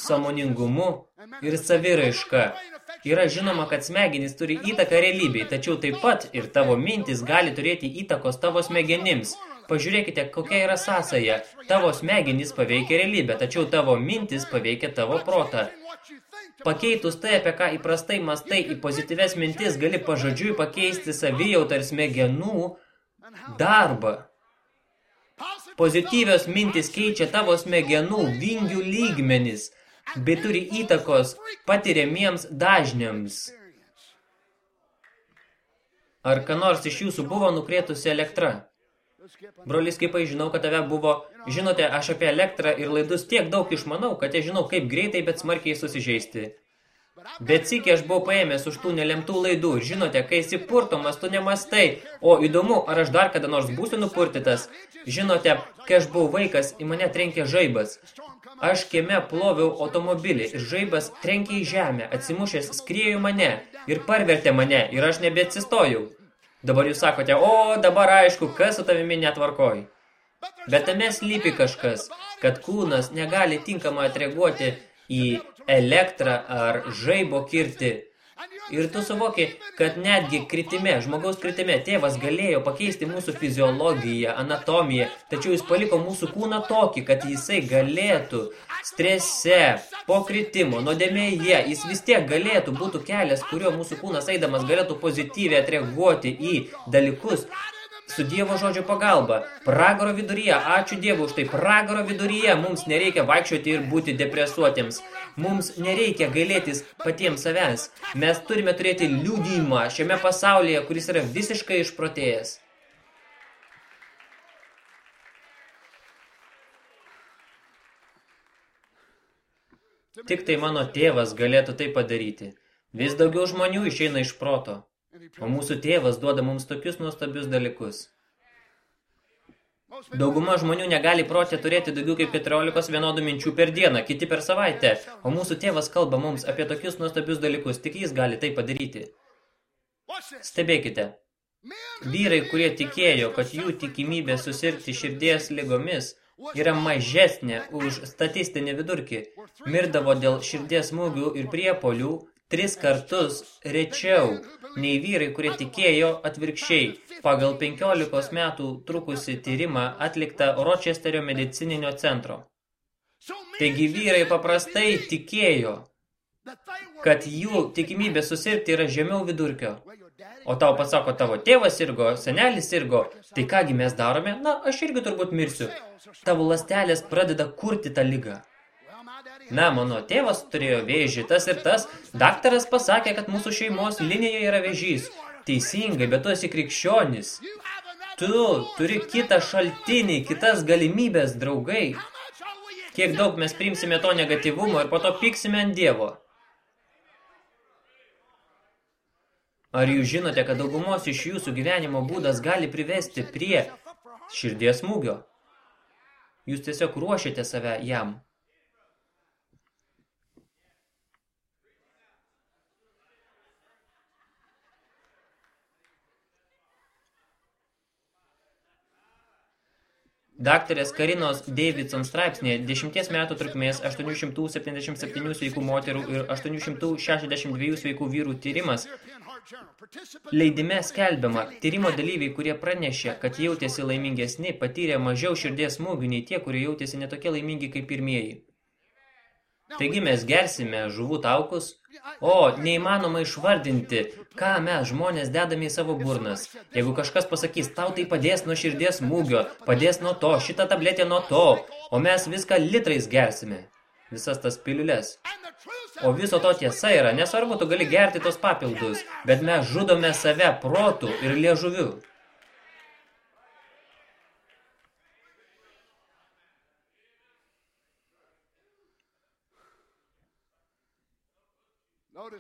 S1: samoningumu ir saviraiška. Yra žinoma, kad smegenys turi įtaką realybei, tačiau taip pat ir tavo mintis gali turėti įtakos tavo smegenims. Pažiūrėkite, kokia yra sąsaja. Tavo smegenys paveikia realybę, tačiau tavo mintis paveikia tavo protą. Pakeitus tai, apie ką įprastai mastai į pozityves mintis, gali pažodžiui pakeisti savijautą ir smegenų darbą. Pozityvios mintis keičia tavo smegenų vingių lygmenis, bei turi įtakos patiriamiems dažniams. Ar ką nors iš jūsų buvo nukrėtusi elektra? Brolis, kaip aš žinau, kad tave buvo, žinote, aš apie elektrą ir laidus tiek daug išmanau, kad aš žinau, kaip greitai, bet smarkiai susižeisti. Bet sykį aš buvau paėmęs už tų nelemtų laidų. Žinote, kai esi purtomas, tu nemastai. O įdomu, ar aš dar kada nors būsiu nupurtytas? Žinote, kai aš buvau vaikas, į mane trenkė žaibas. Aš kieme ploviau automobilį ir žaibas trenkė į žemę, atsimušęs skriejo mane ir parvertė mane ir aš nebeatsistojau. Dabar jūs sakote, o dabar aišku, kas su tavimi netvarkoj. Bet tame slypi kažkas, kad kūnas negali tinkamai atreaguoti į elektrą ar žaibo kirti. Ir tu suvoki, kad netgi kritime, žmogaus kritime, tėvas galėjo pakeisti mūsų fiziologiją, anatomiją, tačiau jis paliko mūsų kūną tokį, kad jisai galėtų strese, po kritimo, nuodėmėje, jis vis tiek galėtų būtų kelias, kurio mūsų kūnas eidamas galėtų pozityviai atreaguoti į dalykus, su Dievo žodžio pagalba. Pragaro viduryje, ačiū Dievu už tai, pragaro viduryje mums nereikia vaikščioti ir būti depresuotiems. Mums nereikia gailėtis patiems savęs. Mes turime turėti liūdimą šiame pasaulyje, kuris yra visiškai išprotėjęs. Tik tai mano tėvas galėtų tai padaryti. Vis daugiau žmonių išeina iš proto. O mūsų tėvas duoda mums tokius nuostabius dalykus. Dauguma žmonių negali protė turėti daugiau kaip 14 vienodų minčių per dieną, kiti per savaitę, o mūsų tėvas kalba mums apie tokius nuostabius dalykus, tik jis gali tai padaryti. Stebėkite. Vyrai, kurie tikėjo, kad jų tikimybė susirgti širdies ligomis yra mažesnė už statistinį vidurkį, mirdavo dėl širdies smūgių ir priepolių tris kartus rečiau nei vyrai, kurie tikėjo atvirkščiai, pagal 15 metų trukusi tyrimą atliktą Rochesterio medicininio centro. Taigi vyrai paprastai tikėjo, kad jų tikimybė susirgti yra žemiau vidurkio. O tau pasako, tavo tėvas sirgo, senelis sirgo, tai kągi mes darome? Na, aš irgi turbūt mirsiu. Tavo lastelės pradeda kurti tą lygą. Na, mano tėvas turėjo vėžį, tas ir tas. Daktaras pasakė, kad mūsų šeimos linijoje yra vėžys. Teisingai, bet tu esi krikščionis. Tu turi kitą šaltinį, kitas galimybės, draugai. Kiek daug mes priimsime to negatyvumo ir po to pyksime ant Dievo. Ar jūs žinote, kad daugumos iš jūsų gyvenimo būdas gali privesti prie širdies smūgio? Jūs tiesiog ruošiate save jam. Daktarės Karinos Davidson straipsnėje 10 metų trukmės 877 sveikų moterų ir 862 sveikų vyrų tyrimas Leidime skelbiama, tyrimo dalyviai, kurie pranešė, kad jautėsi laimingesni, patyrė mažiau širdies smūgių nei tie, kurie jautėsi netokie laimingi kaip pirmieji. Taigi mes gersime žuvų taukus, o neįmanoma išvardinti, ką mes žmonės dedame į savo burnas. Jeigu kažkas pasakys, tau tai padės nuo širdies smūgio, padės nuo to, šitą tabletę nuo to, o mes viską litrais gersime. Visas tas piliulės. O viso to tiesa yra, nesvarbu, tu gali gerti tos papildus, bet mes žudome save protų ir liežuviu.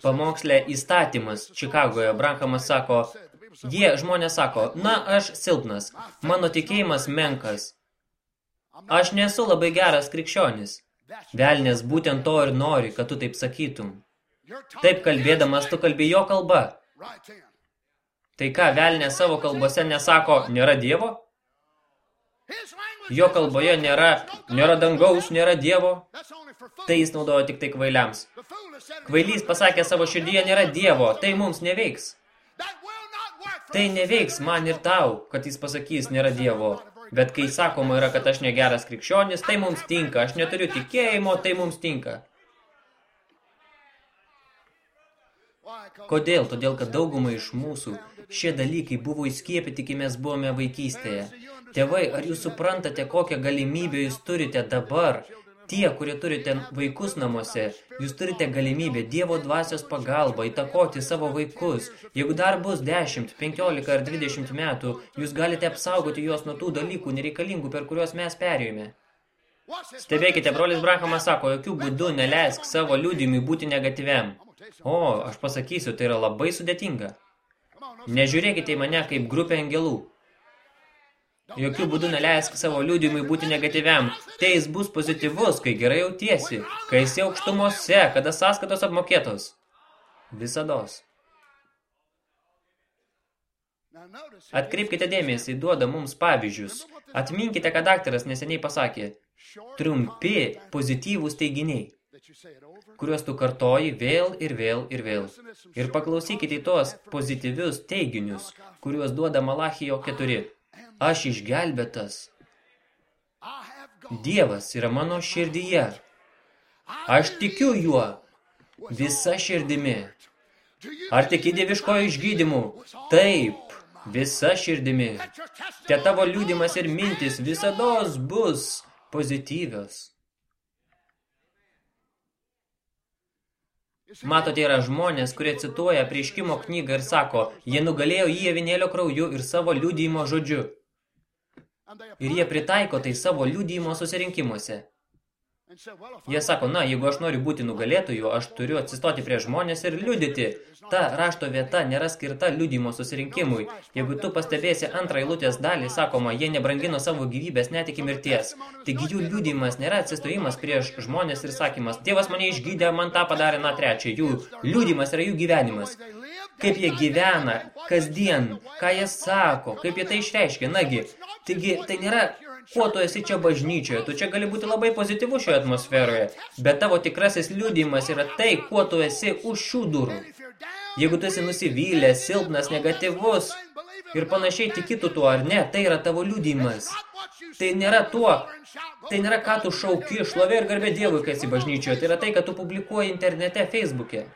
S1: Pamokslė įstatymas Čikagoje Brankamas sako, jie žmonės sako, na, aš silpnas, mano tikėjimas menkas, aš nesu labai geras krikščionis. Velnės būtent to ir nori, kad tu taip sakytum. Taip kalbėdamas, tu kalbė jo kalba. Tai ką, velnė savo kalbose nesako, nėra Dievo? Jo kalboje nėra, nėra dangaus, nėra Dievo. Tai jis naudojo tik tai kvailiams. Kvailys pasakė savo širdyje, nėra Dievo, tai mums neveiks. Tai neveiks man ir tau, kad jis pasakys, nėra Dievo. Bet kai sakoma yra, kad aš negeras krikščionis, tai mums tinka. Aš neturiu tikėjimo, tai mums tinka. Kodėl? Todėl, kad daugumai iš mūsų šie dalykai buvo įskiepyti, kai mes buvome vaikystėje. Tėvai, ar jūs suprantate, kokią galimybę jūs turite dabar Tie, kurie turite vaikus namuose, jūs turite galimybę Dievo dvasios pagalba įtakoti savo vaikus. Jeigu dar bus 10, 15 ar 20 metų, jūs galite apsaugoti juos nuo tų dalykų nereikalingų, per kuriuos mes perėjome. Stebėkite, brolis Brahamas sako, jokių būdų neleisk savo liūdimui būti negatyviam. O, aš pasakysiu, tai yra labai sudėtinga. Nežiūrėkite į mane kaip grupę angelų. Jokių būdų neleisk savo liūdimui būti negatyviam. Tai jis bus pozityvus, kai gerai jautiesi, kai esi aukštumose, kada sąskaitos apmokėtos. Visados. Atkreipkite dėmesį, duoda mums pavyzdžius. Atminkite, ką daktaras neseniai pasakė. Trumpi pozityvūs teiginiai, kuriuos tu kartoji vėl ir vėl ir vėl. Ir paklausykite tuos pozityvius teiginius, kuriuos duoda Malachijo 4. Aš išgelbėtas. Dievas yra mano širdyje. Aš tikiu juo visa širdimi. Ar tiki dieviškojo išgydymu? Taip, visa širdimi. Te tavo liūdimas ir mintis visados bus pozityvios. Matote, yra žmonės, kurie cituoja prieškimo knygą ir sako, jie nugalėjo jį avinėlio krauju ir savo liūdėjimo žodžiu ir jie pritaiko tai savo liudijimo susirinkimuose. Jie sako, na, jeigu aš noriu būti nugalėtoju, aš turiu atsistoti prie žmonės ir liudyti. Ta rašto vieta nėra skirta liudijimo susirinkimui. Jeigu tu pastebėsi antrą eilutės dalį, sakoma, jie nebrangino savo gyvybės net iki mirties. Taigi jų liudijimas nėra atsistojimas prieš žmonės ir sakymas, tėvas mane išgydė, man tą padarė, na trečią. Jų liudijimas yra jų gyvenimas kaip jie gyvena kasdien, ką jie sako, kaip jie tai išreiškia. Nagi, taigi tai nėra kuo tu esi čia bažnyčioje. Tu čia gali būti labai pozityvu šioje atmosferoje, bet tavo tikrasis liudijimas yra tai, kuo tu esi už šių durų. Jeigu tu esi nusivylęs, silpnas, negatyvus ir panašiai tikitų tuo ar ne, tai yra tavo liudijimas. Tai nėra tuo, tai nėra ką tu šauki, šlovė ir garbė Dievui, kai esi bažnyčioje. Tai yra tai, kad tu publikuoji internete, Facebook'e.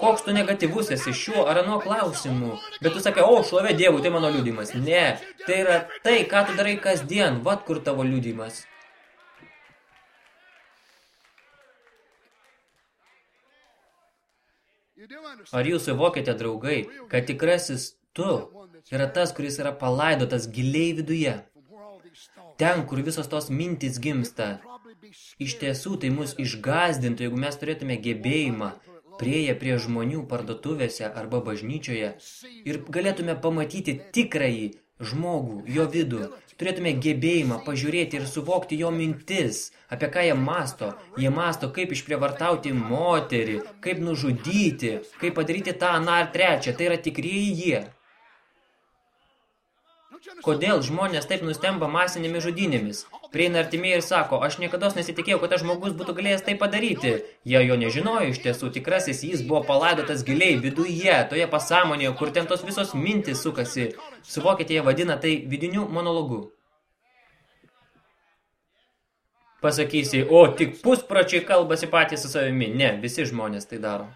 S1: Koks tu negatyvus esi šiuo ar anuo klausimu. Bet tu sakai, o, šlovė Dievui, tai mano liudimas. Ne, tai yra tai, ką tu darai kasdien, vat kur tavo liudimas. Ar jūs suvokite, draugai, kad tikrasis tu yra tas, kuris yra palaidotas giliai viduje? Ten, kur visos tos mintys gimsta. Iš tiesų, tai mus išgazdintų, jeigu mes turėtume gebėjimą prieję prie žmonių parduotuvėse arba bažnyčioje ir galėtume pamatyti tikrąjį žmogų, jo vidų, turėtume gebėjimą pažiūrėti ir suvokti jo mintis, apie ką jie masto. Jie masto, kaip išprievartauti moterį, kaip nužudyti, kaip padaryti tą, aną ar trečią. Tai yra tikrieji jie. Kodėl žmonės taip nustemba masinėmis žudynėmis? Prieina artimieji ir sako, aš niekada nesitikėjau, kad tas žmogus būtų galėjęs tai padaryti. Jie jo nežinojo iš tiesų, tikrasis jis buvo palaidotas giliai viduje, toje pasąmonėje, kur ten tos visos mintis sukasi. Suvokite, jie vadina tai vidiniu monologu. Pasakysi, o tik puspračiai kalbasi patys su savimi. Ne, visi žmonės tai daro.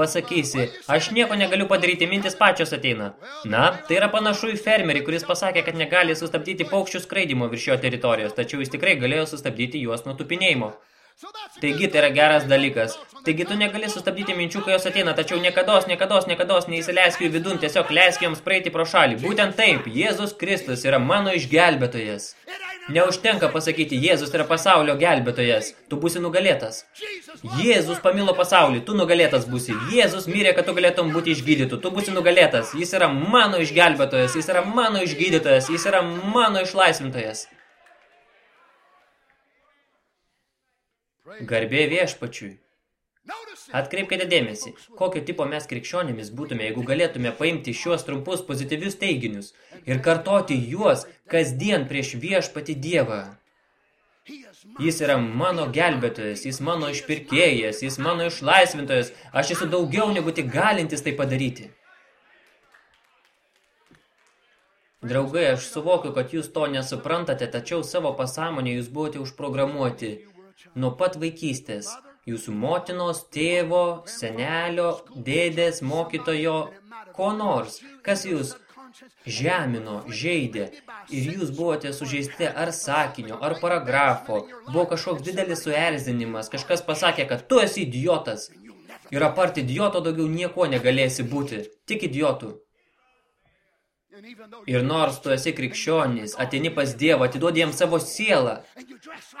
S1: Pasakysi, aš nieko negaliu padaryti, mintis pačios ateina. Na, tai yra panašu į fermerį, kuris pasakė, kad negali sustabdyti paukščių skraidimo virš jo teritorijos, tačiau jis tikrai galėjo sustabdyti juos nuo tupinėjimo. Taigi tai yra geras dalykas. Taigi tu negali sustabdyti minčių, kai jos ateina, tačiau niekados, niekados, niekados neįsileisk jų vidun, tiesiog leisk joms praeiti pro šalį. Būtent taip, Jėzus Kristus yra mano išgelbėtojas. Neužtenka pasakyti, Jėzus yra pasaulio gelbėtojas, tu būsi nugalėtas. Jėzus pamilo pasaulį, tu nugalėtas būsi. Jėzus mirė, kad tu galėtum būti išgydytų, tu būsi nugalėtas. Jis yra mano išgelbėtojas, jis yra mano išgydytojas, jis yra mano išlaisvintojas. Garbė viešpačiui. Atkreipkite dėmesį, kokio tipo mes krikščionimis būtume, jeigu galėtume paimti šiuos trumpus pozityvius teiginius ir kartoti juos kasdien prieš viešpati Dievą. Jis yra mano gelbėtojas, jis mano išpirkėjas, jis mano išlaisvintojas, aš esu daugiau negu tik galintis tai padaryti. Draugai, aš suvokiu, kad jūs to nesuprantate, tačiau savo pasąmonė jūs buvote užprogramuoti nuo pat vaikystės jūsų motinos, tėvo, senelio, dėdės, mokytojo, ko nors, kas jūs žemino, žaidė ir jūs buvote sužeisti ar sakinio, ar paragrafo, buvo kažkoks didelis suerzinimas, kažkas pasakė, kad tu esi idiotas ir apart idioto daugiau nieko negalėsi būti, tik idiotų. Ir nors tu esi krikščionis, atini pas Dievą, atiduodi jam savo sielą.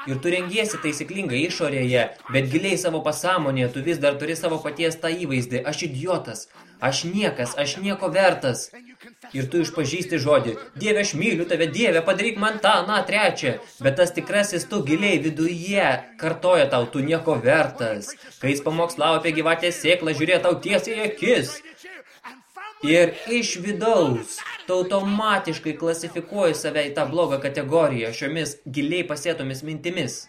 S1: Ir tu rengiesi taisyklingai išorėje, bet giliai savo pasąmonėje tu vis dar turi savo paties tą įvaizdį. Aš idiotas, aš niekas, aš nieko vertas. Ir tu išpažįsti žodį, Dieve, aš myliu tave, Dieve, padaryk man tą, na, trečią. Bet tas tikrasis tu giliai viduje kartoja tau, tu nieko vertas. Kai jis pamokslavo apie gyvatės sėklą, žiūrėjo tau tiesiai akis. Ir iš vidaus tu automatiškai klasifikuoji save į tą blogą kategoriją šiomis giliai pasėtomis mintimis.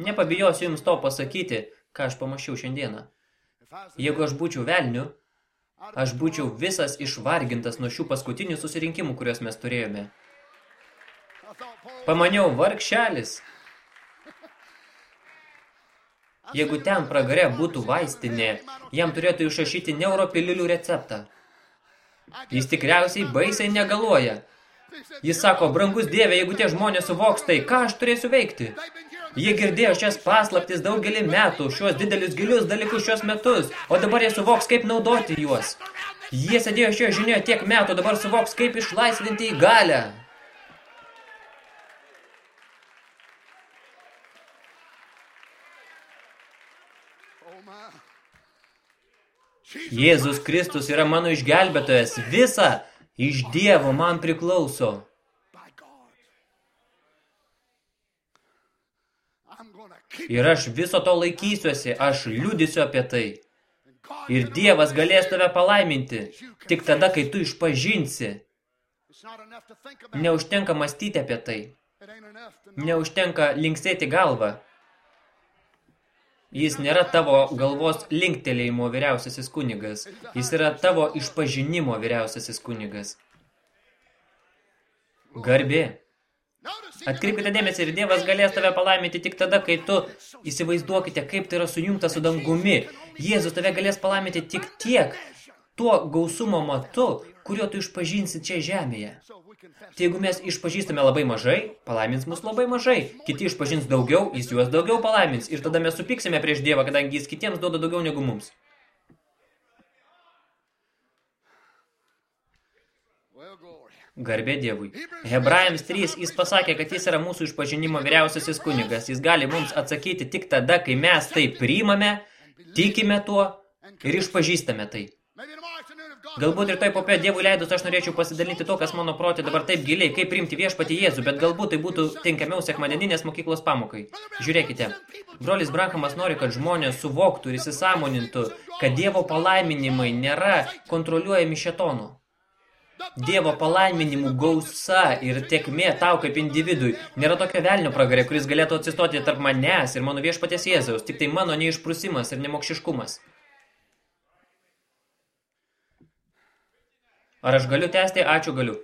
S1: Nepabijosiu jums to pasakyti, ką aš pamačiau šiandieną. Jeigu aš būčiau velniu, aš būčiau visas išvargintas nuo šių paskutinių susirinkimų, kuriuos mes turėjome. Pamaniau, vargšelis. Jeigu ten pragare būtų vaistinė, jam turėtų išrašyti neuropililių receptą. Jis tikriausiai baisiai negaluoja. Jis sako, brangus dieve, jeigu tie žmonės suvoks tai, ką aš turėsiu veikti? Jie girdėjo šias paslaptis daugelį metų, šios didelius gilius dalykus šios metus, o dabar jie suvoks, kaip naudoti juos. Jie sėdėjo šioje žinioje tiek metų, dabar suvoks, kaip išlaisvinti į galę. Jėzus Kristus yra mano išgelbėtojas. Visa iš Dievo man priklauso. Ir aš viso to laikysiuosi, aš liudysiu apie tai. Ir Dievas galės tave palaiminti, tik tada, kai tu išpažinsi. Neužtenka mąstyti apie tai. Neužtenka linksėti galvą. Jis nėra tavo galvos linktelėjimo vyriausiasis kunigas. Jis yra tavo išpažinimo vyriausiasis kunigas. Garbė. Atkreipkite dėmesį ir Dievas galės tave palaiminti tik tada, kai tu įsivaizduokite, kaip tai yra sujungta su dangumi. Jėzus tave galės palaiminti tik tiek, tuo gausumo matu, kurio tu išpažinsi čia žemėje. Tai jeigu mes išpažįstame labai mažai, palaimins mus labai mažai. Kiti išpažins daugiau, jis juos daugiau palaimins. Ir tada mes supiksime prieš Dievą, kadangi jis kitiems duoda daugiau negu mums. Garbė Dievui. Hebrajams 3 jis pasakė, kad jis yra mūsų išpažinimo vyriausiasis kunigas. Jis gali mums atsakyti tik tada, kai mes tai priimame, tikime tuo ir išpažįstame tai. Galbūt ir toj popė Dievui leidus aš norėčiau pasidalinti to, kas mano protė dabar taip giliai, kaip priimti viešpatį Jėzų, bet galbūt tai būtų tinkamiau sekmadieninės mokyklos pamokai. Žiūrėkite, brolis Branhamas nori, kad žmonės suvoktų ir įsisamonintų, kad Dievo palaiminimai nėra kontroliuojami šetonu. Dievo palaiminimų gausa ir tekmė tau kaip individui nėra tokio velnio pragarė, kuris galėtų atsistoti tarp manęs ir mano viešpatės Jėzaus, tik tai mano neišprusimas ir nemokšiškumas. Ar aš galiu tęsti? Ačiū galiu.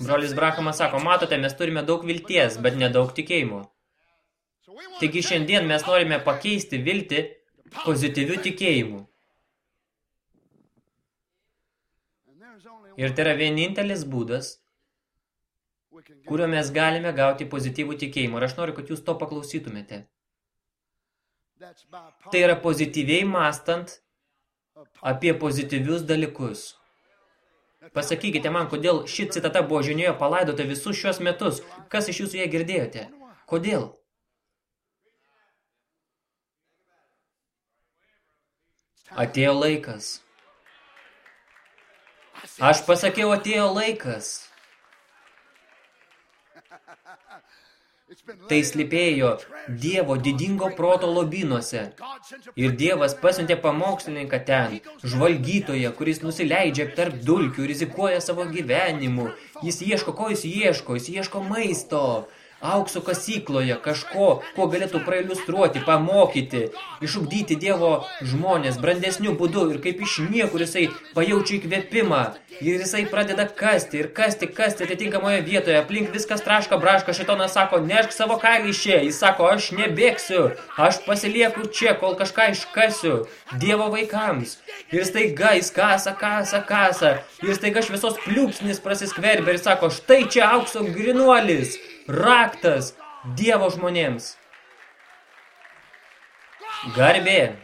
S1: Brolis Brahamas sako, matote, mes turime daug vilties, bet nedaug tikėjimo. Taigi šiandien mes norime pakeisti viltį pozityviu tikėjimu. Ir tai yra vienintelis būdas, kuriuo mes galime gauti pozityvų tikėjimą. Ir aš noriu, kad jūs to paklausytumėte. Tai yra pozityviai mastant apie pozityvius dalykus. Pasakykite man, kodėl ši citata buvo žinioje palaidota visus šios metus. Kas iš jūsų ją girdėjote? Kodėl? Atėjo laikas. Aš pasakiau, atėjo laikas. Tai slipėjo Dievo didingo proto lobinuose. Ir Dievas pasiuntė pamokslininką ten, žvalgytoje, kuris nusileidžia tarp dulkių, rizikuoja savo gyvenimu. Jis ieško, ko jis ieško, jis ieško maisto aukso kasykloje kažko, ko galėtų prailiustruoti, pamokyti, išugdyti Dievo žmonės brandesnių būdų ir kaip iš niekur jisai pajaučia įkvėpimą. Ir jisai pradeda kasti ir kasti, kasti atitinkamoje vietoje, aplink viskas traška, braška, šitonas sako, nešk savo kailį čia, jis sako, aš nebėgsiu, aš pasilieku čia, kol kažką iškasiu Dievo vaikams. Ir staiga jis kasa, kasa, kasa, ir staiga šviesos pliūpsnis prasiskverbia ir sako, štai čia aukso grinuolis raktas Dievo žmonėms. Garbė.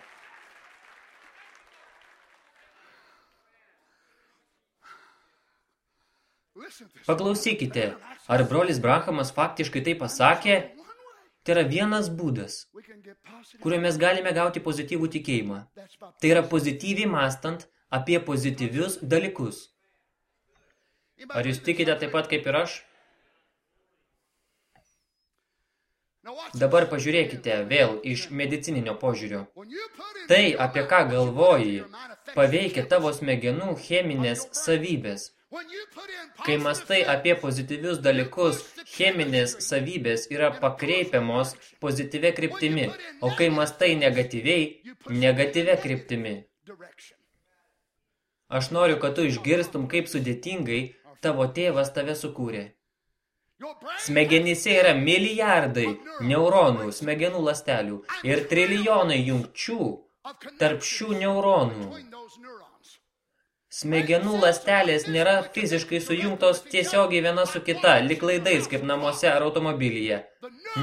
S1: Paklausykite, ar brolis Brahamas faktiškai tai pasakė? Tai yra vienas būdas, kuriuo mes galime gauti pozityvų tikėjimą. Tai yra pozityviai mastant apie pozityvius dalykus. Ar jūs tikite taip pat kaip ir aš? Dabar pažiūrėkite vėl iš medicininio požiūrio. Tai, apie ką galvoji, paveikia tavo smegenų cheminės savybės. Kai mastai apie pozityvius dalykus, cheminės savybės yra pakreipiamos pozityvia kryptimi, o kai mastai negatyviai, negatyvia kryptimi. Aš noriu, kad tu išgirstum, kaip sudėtingai tavo tėvas tave sukūrė. Smegenyse yra milijardai neuronų, smegenų lastelių ir trilijonai jungčių tarp šių neuronų. Smegenų lastelės nėra fiziškai sujungtos tiesiogiai viena su kita, lik laidais kaip namuose ar automobilyje.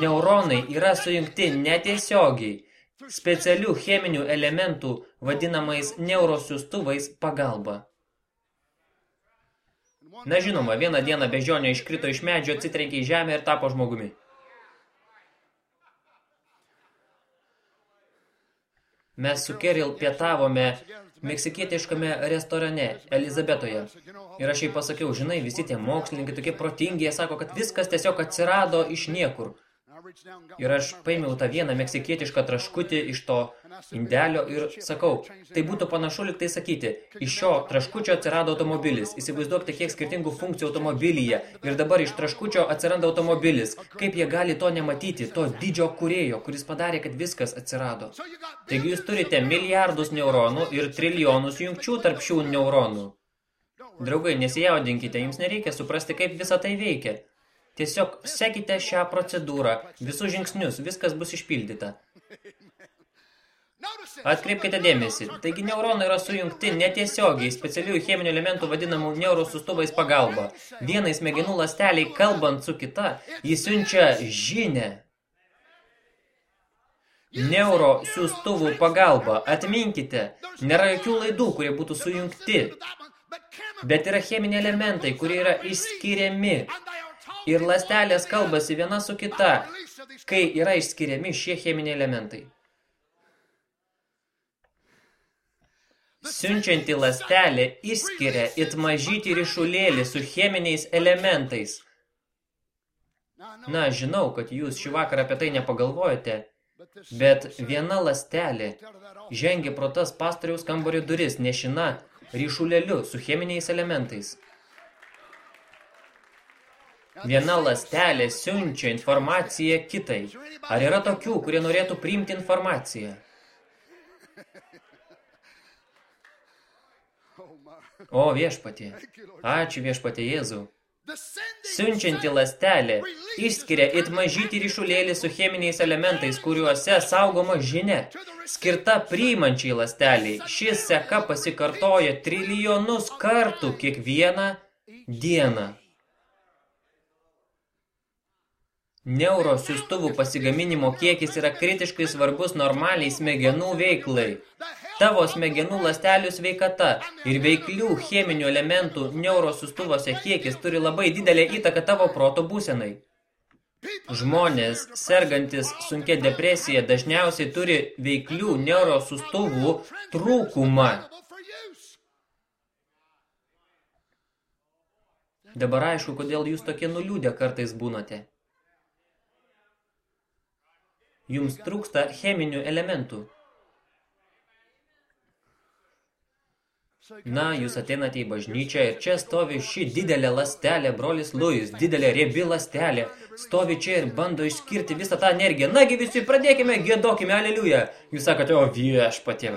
S1: Neuronai yra sujungti netiesiogiai, specialių cheminių elementų vadinamais neurosiustuvais pagalba. Na žinoma, vieną dieną bežionio iškrito iš medžio, atsitrenkė į žemę ir tapo žmogumi. Mes su Keril pietavome meksikietiškame restorane Elizabetoje. Ir aš jai pasakiau, žinai, visi tie mokslininkai tokie protingi, jie sako, kad viskas tiesiog atsirado iš niekur. Ir aš paėmiau tą vieną meksikietišką traškutį iš to indelio ir sakau, tai būtų panašu liktai sakyti, iš šio traškučio atsirado automobilis. Įsivaizduokite, kiek skirtingų funkcijų automobilyje. Ir dabar iš traškučio atsiranda automobilis. Kaip jie gali to nematyti, to didžio kurėjo, kuris padarė, kad viskas atsirado. Taigi jūs turite milijardus neuronų ir trilijonus jungčių tarp šių neuronų. Draugai, nesijaudinkite, jums nereikia suprasti, kaip visa tai veikia. Tiesiog sekite šią procedūrą, visus žingsnius, viskas bus išpildyta. Atkreipkite dėmesį, taigi neuronai yra sujungti netiesiogiai specialiųjų cheminių elementų vadinamų neurosustuvais pagalba. Vienai smegenų lasteliai, kalbant su kita, jis siunčia žinę. Neurosiustuvų pagalba, atminkite, nėra jokių laidų, kurie būtų sujungti. Bet yra cheminiai elementai, kurie yra išskiriami. Ir lastelės kalbasi viena su kita, kai yra išskiriami šie cheminiai elementai. Siunčianti lastelė išskiria it mažytį ryšulėlį su cheminiais elementais. Na, žinau, kad jūs šį vakarą apie tai nepagalvojate, bet viena lastelė žengia pro tas pastoriaus kambario duris, nešina ryšulėliu su cheminiais elementais. Viena lastelė siunčia informaciją kitai. Ar yra tokių, kurie norėtų priimti informaciją? O viešpatie, ačiū viešpatie Jėzų. Siunčianti lastelė išskiria it mažytį ryšulėlį su cheminiais elementais, kuriuose saugoma žinia. Skirta priimančiai lasteliai, šis seka pasikartoja trilijonus kartų kiekvieną dieną. Neurosiustuvų pasigaminimo kiekis yra kritiškai svarbus normaliai smegenų veiklai. Tavo smegenų lastelių sveikata ir veiklių cheminių elementų neurosustuvose kiekis turi labai didelę įtaką tavo proto būsenai. Žmonės, sergantis sunkia depresija, dažniausiai turi veiklių neurosustuvų trūkumą. Dabar aišku, kodėl jūs tokie nuliūdę kartais būnate. Jums trūksta cheminių elementų. Na, jūs ateinate į bažnyčią ir čia stovi ši didelė lastelė, brolis Luis, didelė riebi lastelė. Stovi čia ir bando išskirti visą tą energiją. Nagi visi, pradėkime, gėdokime, aleliuja. Jūs sakote, o viešpatie.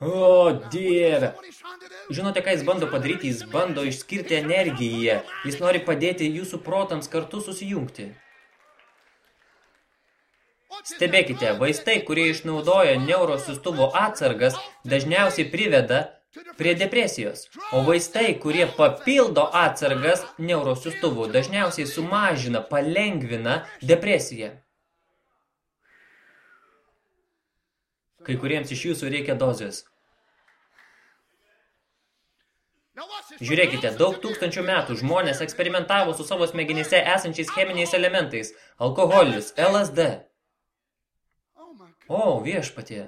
S1: O, dieve. Žinote, ką jis bando padaryti? Jis bando išskirti energiją. Jis nori padėti jūsų protams kartu susijungti. Stebėkite, vaistai, kurie išnaudoja neurosistuvo atsargas, dažniausiai priveda prie depresijos, o vaistai, kurie papildo atsargas neurosiustuvų, dažniausiai sumažina, palengvina depresiją. Kai kuriems iš jūsų reikia dozės. Žiūrėkite, daug tūkstančių metų žmonės eksperimentavo su savo smegenyse esančiais cheminiais elementais – alkoholis, LSD – O, viešpatie.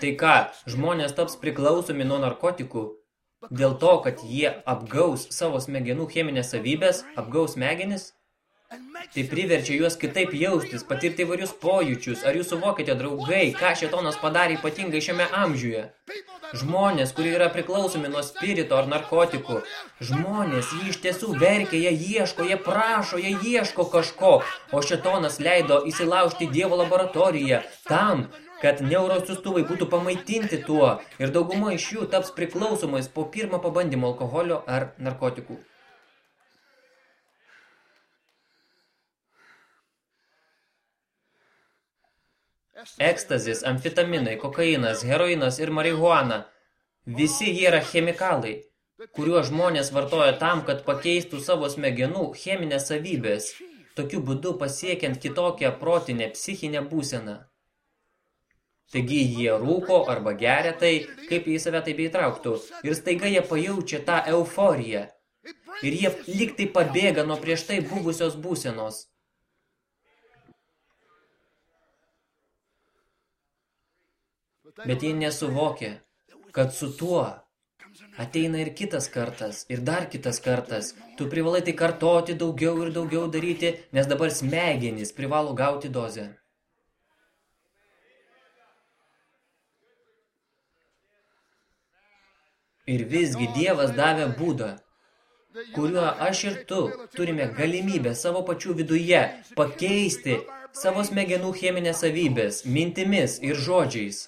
S1: Tai ką, žmonės taps priklausomi nuo narkotikų dėl to, kad jie apgaus savo smegenų cheminės savybės, apgaus smegenis? Tai priverčia juos kitaip jaustis, patirti įvairius pojūčius. Ar jūs suvokite, draugai, ką šetonas padarė ypatingai šiame amžiuje? Žmonės, kurie yra priklausomi nuo spirito ar narkotikų. Žmonės, jie iš tiesų verkia, jie ieško, jie prašo, jie ieško kažko. O šetonas leido įsilaužti Dievo laboratoriją tam, kad neurosustuvai būtų pamaitinti tuo ir dauguma iš jų taps priklausomais po pirmo pabandymo alkoholio ar narkotikų. Ekstazis, amfetaminai, kokainas, heroinas ir marihuana. Visi jie yra chemikalai, kuriuos žmonės vartoja tam, kad pakeistų savo smegenų cheminės savybės, tokiu būdu pasiekiant kitokią protinę psichinę būseną. Taigi jie rūko arba geria tai, kaip į save taip įtrauktų, ir staiga jie pajaučia tą euforiją. Ir jie lyg tai pabėga nuo prieš tai buvusios būsenos. Bet jie nesuvokė, kad su tuo Ateina ir kitas kartas, ir dar kitas kartas. Tu privalai tai kartoti daugiau ir daugiau daryti, nes dabar smegenys privalo gauti dozę. Ir visgi Dievas davė būdą, kuriuo aš ir tu turime galimybę savo pačių viduje pakeisti savo smegenų cheminės savybės, mintimis ir žodžiais.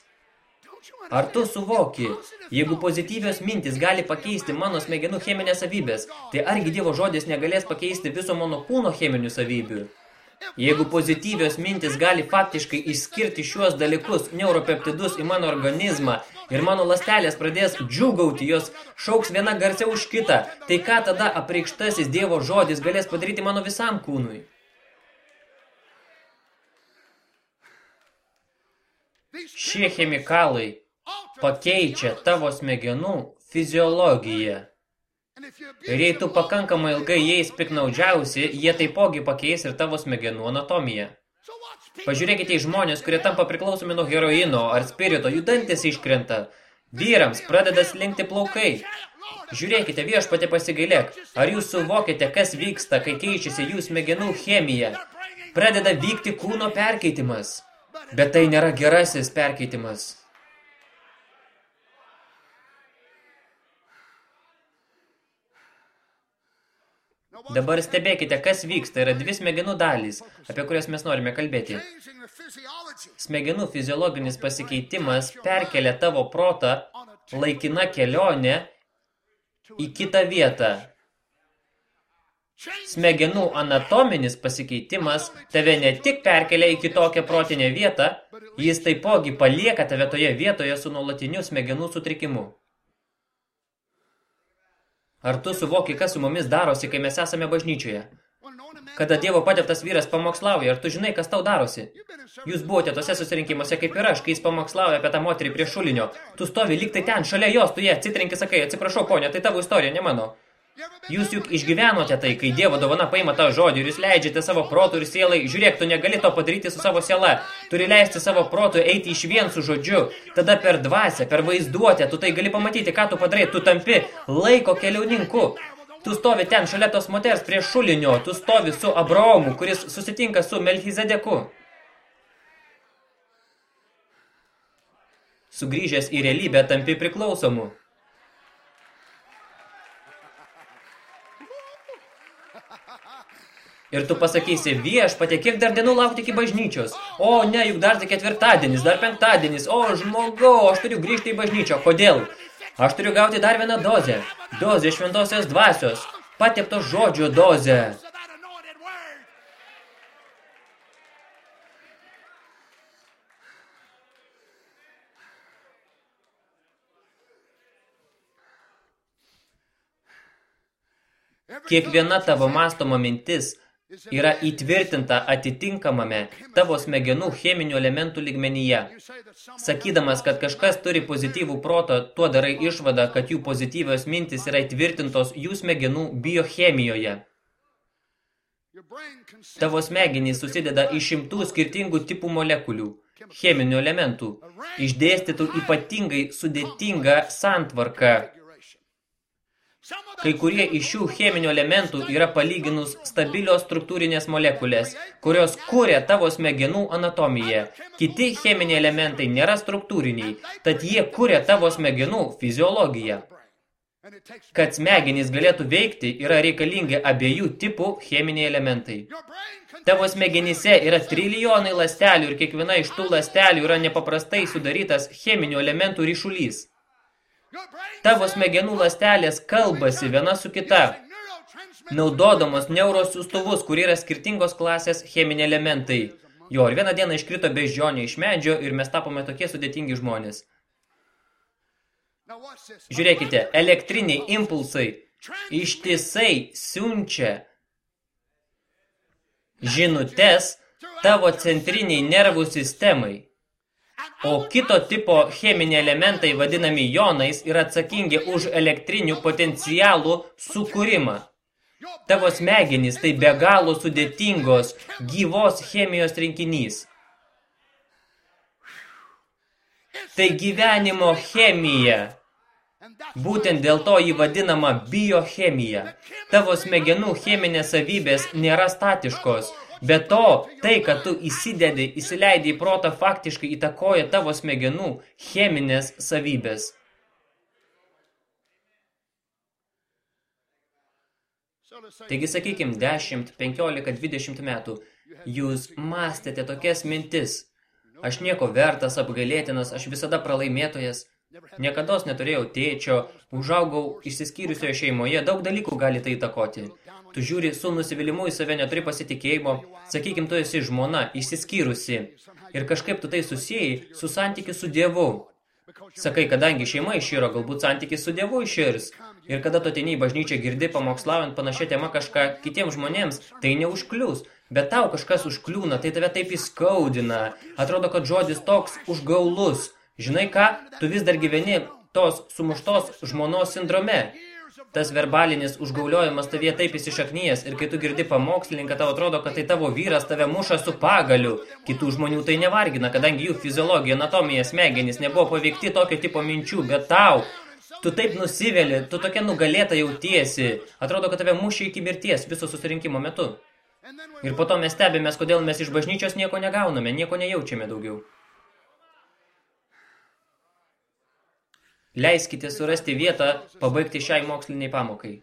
S1: Ar tu suvoki, jeigu pozityvios mintis gali pakeisti mano smegenų cheminės savybės, tai argi Dievo žodis negalės pakeisti viso mano kūno cheminių savybių? Jeigu pozityvios mintis gali faktiškai išskirti šiuos dalykus, neuropeptidus į mano organizmą ir mano lastelės pradės džiugauti, jos šauks viena garsiau už kitą, tai ką tada apreikštasis Dievo žodis galės padaryti mano visam kūnui? Šie chemikalai pakeičia tavo smegenų fiziologiją. Ir jei tu pakankamai ilgai jais piknaudžiausi, jie taipogi pakeis ir tavo smegenų anatomiją. Pažiūrėkite į žmonės, kurie tampa priklausomi nuo heroino ar spirito, jų dantis iškrenta. Vyrams pradeda slinkti plaukai. Žiūrėkite, viešpatė pasigailėk. Ar jūs suvokite, kas vyksta, kai keičiasi jų smegenų chemija? Pradeda vykti kūno perkeitimas. Bet tai nėra gerasis perkeitimas. Dabar stebėkite, kas vyksta. Yra dvi smegenų dalys, apie kurias mes norime kalbėti. Smegenų fiziologinis pasikeitimas perkelia tavo protą laikina kelionė į kitą vietą. Smegenų anatominis pasikeitimas tave ne tik perkelia į kitokią protinę vietą, jis taipogi palieka tave toje vietoje su nuolatiniu smegenų sutrikimu. Ar tu suvoki, kas su mumis darosi, kai mes esame bažnyčioje? Kada Dievo padėtas vyras pamokslauja, ar tu žinai, kas tau darosi? Jūs buvote tose susirinkimuose kaip ir aš, kai jis pamokslauja apie tą moterį prie šulinio. Tu stovi lyg tai ten, šalia jos, tu ją atsitrenki, sakai, atsiprašau, ponė, tai tavo istorija, ne mano. Jūs juk išgyvenote tai, kai Dievo dovana paima tą žodį ir jūs leidžiate savo protų ir sielai, žiūrėk, tu negali to padaryti su savo siela, turi leisti savo protų eiti iš vien su žodžiu, tada per dvasę, per vaizduotę, tu tai gali pamatyti, ką tu padarai, tu tampi laiko keliauninku. Tu stovi ten šalia tos moters prie šulinio, tu stovi su Abraomu, kuris susitinka su Melchizedeku. Sugrįžęs į realybę tampi priklausomu. Ir tu pasakysi, viešpatė, kiek dar dienų laukti iki bažnyčios? O, ne, juk dar tai ketvirtadienis, dar penktadienis. O, žmogau, aš turiu grįžti į bažnyčią. Kodėl? Aš turiu gauti dar vieną dozę. Dozę šventosios dvasios. Patepto žodžio dozę. Kiekviena tavo mąstoma mintis yra įtvirtinta atitinkamame tavo smegenų cheminių elementų lygmenyje. Sakydamas, kad kažkas turi pozityvų protą, tuo darai išvadą, kad jų pozityvios mintis yra įtvirtintos jų smegenų biochemijoje. Tavo smegenys susideda iš šimtų skirtingų tipų molekulių, cheminių elementų, išdėstytų ypatingai sudėtingą santvarką Kai kurie iš šių cheminių elementų yra palyginus stabilios struktūrinės molekulės, kurios kūrė tavo smegenų anatomiją. Kiti cheminiai elementai nėra struktūriniai, tad jie kūrė tavo smegenų fiziologiją. Kad smegenys galėtų veikti, yra reikalingi abiejų tipų cheminiai elementai. Tavo smegenyse yra trilijonai ląstelių ir kiekviena iš tų ląstelių yra nepaprastai sudarytas cheminių elementų ryšulys. Tavo smegenų lastelės kalbasi viena su kita, naudodamos neurosiustuvus, kurie yra skirtingos klasės cheminiai elementai. Jo, ir vieną dieną iškrito beždžionė iš medžio ir mes tapome tokie sudėtingi žmonės. Žiūrėkite, elektriniai impulsai ištisai siunčia žinutes tavo centriniai nervų sistemai. O kito tipo cheminiai elementai, vadinami jonais, yra atsakingi už elektrinių potencialų sukūrimą. Tavo smegenys tai be galo sudėtingos gyvos chemijos rinkinys. Tai gyvenimo chemija. Būtent dėl to jį vadinama biochemija. Tavo smegenų cheminės savybės nėra statiškos. Be to, tai, kad tu įsidedi, įsileidi į protą, faktiškai įtakoja tavo smegenų cheminės savybės. Taigi, sakykime, 10, 15, 20 metų jūs mąstėte tokias mintis. Aš nieko vertas, apgailėtinas, aš visada pralaimėtojas. Niekados neturėjau tėčio, užaugau išsiskyrusioje šeimoje, daug dalykų gali tai įtakoti. Tu žiūri su nusivylimu į save, neturi pasitikėjimo, sakykim, tu esi žmona, išsiskyrusi. Ir kažkaip tu tai susijai su santykiu su Dievu. Sakai, kadangi šeima iširo, galbūt santykis su Dievu iširs. Ir kada tu ateini į bažnyčią girdi, pamokslaujant panašia tema kažką kitiems žmonėms, tai neužklius. Bet tau kažkas užkliūna, tai tave taip įskaudina. Atrodo, kad žodis toks užgaulus. Žinai ką, tu vis dar gyveni tos sumuštos žmonos sindrome. Tas verbalinis užgauliojimas tavie taip įsišaknyjas ir kai tu girdi pamokslininką, tau atrodo, kad tai tavo vyras tave muša su pagaliu. Kitų žmonių tai nevargina, kadangi jų fiziologija, anatomija, smegenys nebuvo paveikti tokio tipo minčių, bet tau, tu taip nusiveli, tu tokia nugalėta jautiesi. Atrodo, kad tave mušia iki mirties viso susirinkimo metu. Ir po to mes stebėmės, kodėl mes iš bažnyčios nieko negauname, nieko nejaučiame daugiau. Leiskite surasti vietą, pabaigti šiai moksliniai pamokai.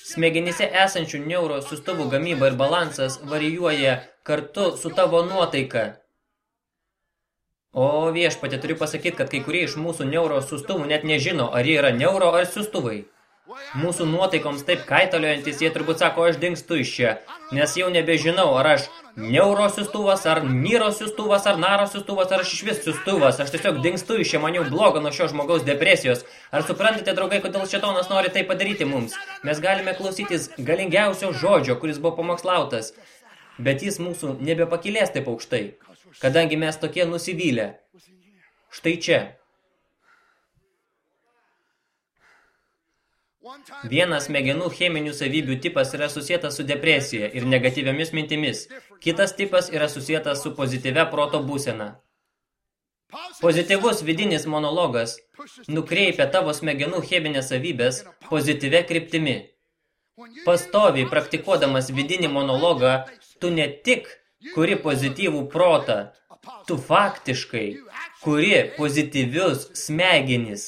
S1: Smegenyse esančių neurosustuvų gamyba ir balansas varijuoja kartu su tavo nuotaika. O viešpatė, turiu pasakyti, kad kai kurie iš mūsų neurosustuvų net nežino, ar jie yra neuro ar sustuvai. Mūsų nuotaikoms taip kaitaliojantis, jie turbūt sako, aš dingstu iš čia, nes jau nebežinau, ar aš neurosiustuvas, ar nyrosiustuvas, ar narosiustuvas, ar aš iš vis siustuvas. Aš tiesiog dingstu iš čia, man jau blogo nuo šio žmogaus depresijos. Ar suprantate, draugai, kodėl šetonas nori tai padaryti mums? Mes galime klausytis galingiausio žodžio, kuris buvo pamokslautas, bet jis mūsų nebepakilės taip aukštai, kadangi mes tokie nusivylę. Štai čia. Vienas smegenų cheminių savybių tipas yra susijęs su depresija ir negatyviomis mintimis. Kitas tipas yra susijęs su pozityvia proto būsena. Pozityvus vidinis monologas nukreipia tavo smegenų cheminės savybės pozityvia kryptimi. Pastoviai praktikuodamas vidinį monologą, tu ne tik kuri pozityvų protą, tu faktiškai kuri pozityvius smegenis.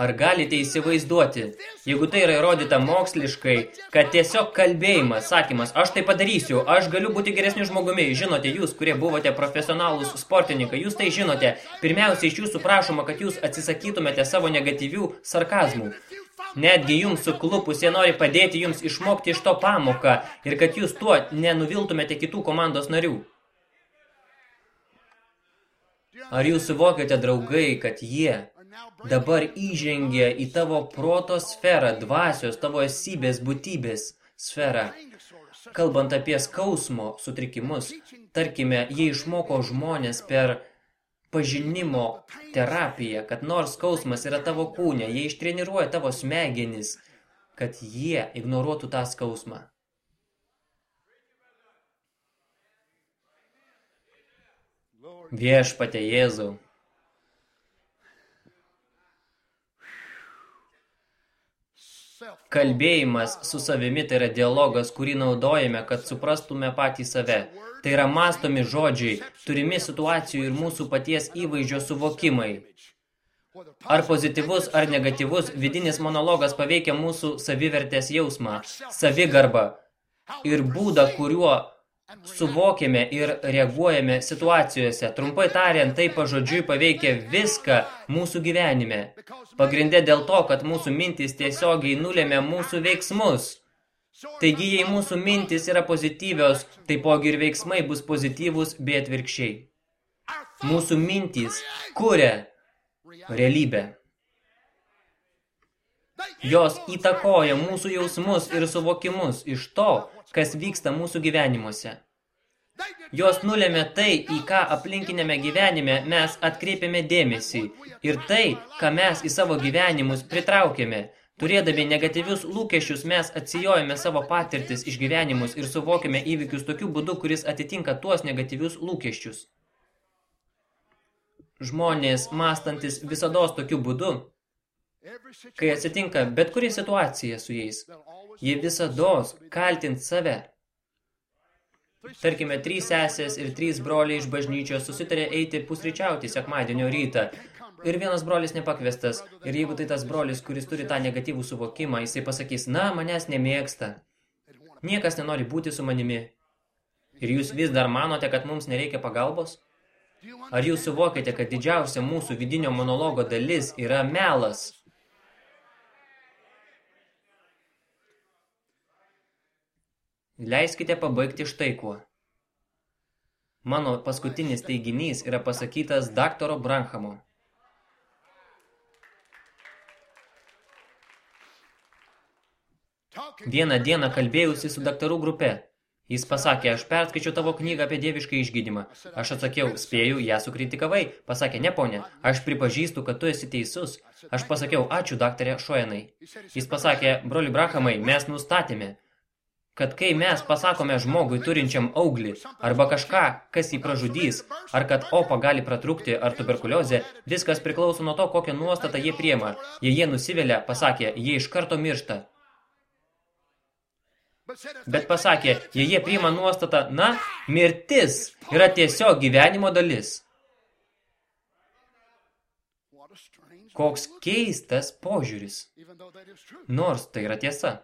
S1: Ar galite įsivaizduoti, jeigu tai yra įrodyta moksliškai, kad tiesiog kalbėjimas, sakymas, aš tai padarysiu, aš galiu būti geresniu žmogumi, žinote, jūs, kurie buvote profesionalūs sportininkai, jūs tai žinote, pirmiausia iš jūsų prašoma, kad jūs atsisakytumėte savo negatyvių sarkazmų. Netgi jums suklupus, jie nori padėti jums išmokti iš to pamoką ir kad jūs tuo nenuviltumėte kitų komandos narių. Ar jūs suvokiate, draugai, kad jie dabar įžengia į tavo proto sferą, dvasios, tavo esybės, būtybės sferą. Kalbant apie skausmo sutrikimus, tarkime, jie išmoko žmonės per pažinimo terapiją, kad nors skausmas yra tavo kūne, jie ištreniruoja tavo smegenis, kad jie ignoruotų tą skausmą. Viešpate Jėzau. Kalbėjimas su savimi tai yra dialogas, kurį naudojame, kad suprastume patį save. Tai yra mastomi žodžiai, turimi situacijų ir mūsų paties įvaizdžio suvokimai. Ar pozityvus, ar negatyvus, vidinis monologas paveikia mūsų savivertės jausmą, savigarbą ir būdą, kuriuo suvokiame ir reaguojame situacijose. Trumpai tariant, tai pažodžiui paveikia viską mūsų gyvenime. Pagrindė dėl to, kad mūsų mintys tiesiogiai nulėmė mūsų veiksmus. Taigi, jei mūsų mintys yra pozityvios, taipogi ir veiksmai bus pozityvūs bei atvirkščiai. Mūsų mintys kuria realybę. Jos įtakoja mūsų jausmus ir suvokimus iš to, kas vyksta mūsų gyvenimuose. Jos nulėmė tai, į ką aplinkinėme gyvenime mes atkreipiame dėmesį ir tai, ką mes į savo gyvenimus pritraukėme. Turėdami negatyvius lūkesčius mes atsijojame savo patirtis, išgyvenimus ir suvokime įvykius tokiu būdu, kuris atitinka tuos negatyvius lūkesčius. žmonės mąstantis visados tokiu būdu, kai atsitinka bet kuri situacija su jais, jie visados kaltint save. Tarkime, trys sesės ir trys broliai iš bažnyčios susitarė eiti pusryčiauti sekmadienio rytą. Ir vienas brolis nepakvestas. Ir jeigu tai tas brolis, kuris turi tą negatyvų suvokimą, jisai pasakys, na, manęs nemėgsta. Niekas nenori būti su manimi. Ir jūs vis dar manote, kad mums nereikia pagalbos? Ar jūs suvokite, kad didžiausia mūsų vidinio monologo dalis yra melas? Leiskite pabaigti štai kuo. Mano paskutinis teiginys yra pasakytas daktaro Branhamo. Vieną dieną kalbėjusi su daktarų grupe. Jis pasakė, aš perskaičiau tavo knygą apie dievišką išgydymą. Aš atsakiau, spėjau, ją sukritikavai. Pasakė, ne ponė, aš pripažįstu, kad tu esi teisus. Aš pasakiau, ačiū daktarė Šoenai. Jis pasakė, broli Brahamai, mes nustatėme, kad kai mes pasakome žmogui turinčiam auglį arba kažką, kas jį pražudys, ar kad opa gali pratrūkti ar tuberkuliozė, viskas priklauso nuo to, kokią nuostatą jie priema. Jei jie nusivelia, pasakė, jie iš karto miršta. Bet pasakė, jei jie priima nuostatą, na, mirtis yra tiesiog gyvenimo dalis. Koks keistas požiūris. Nors tai yra tiesa.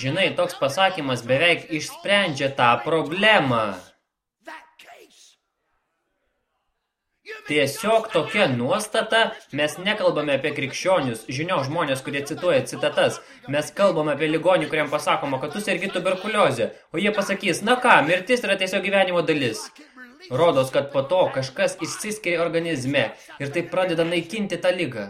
S1: Žinai, toks pasakymas beveik išsprendžia tą problemą. Tiesiog tokia nuostata, mes nekalbame apie krikščionius, žinio žmonės, kurie cituoja citatas. Mes kalbame apie ligonį, kuriam pasakoma, kad tu sergi tuberkuliozė, o jie pasakys, na ką, mirtis yra tiesiog gyvenimo dalis. Rodos, kad po to kažkas išsiskiria organizme ir tai pradeda naikinti tą lygą.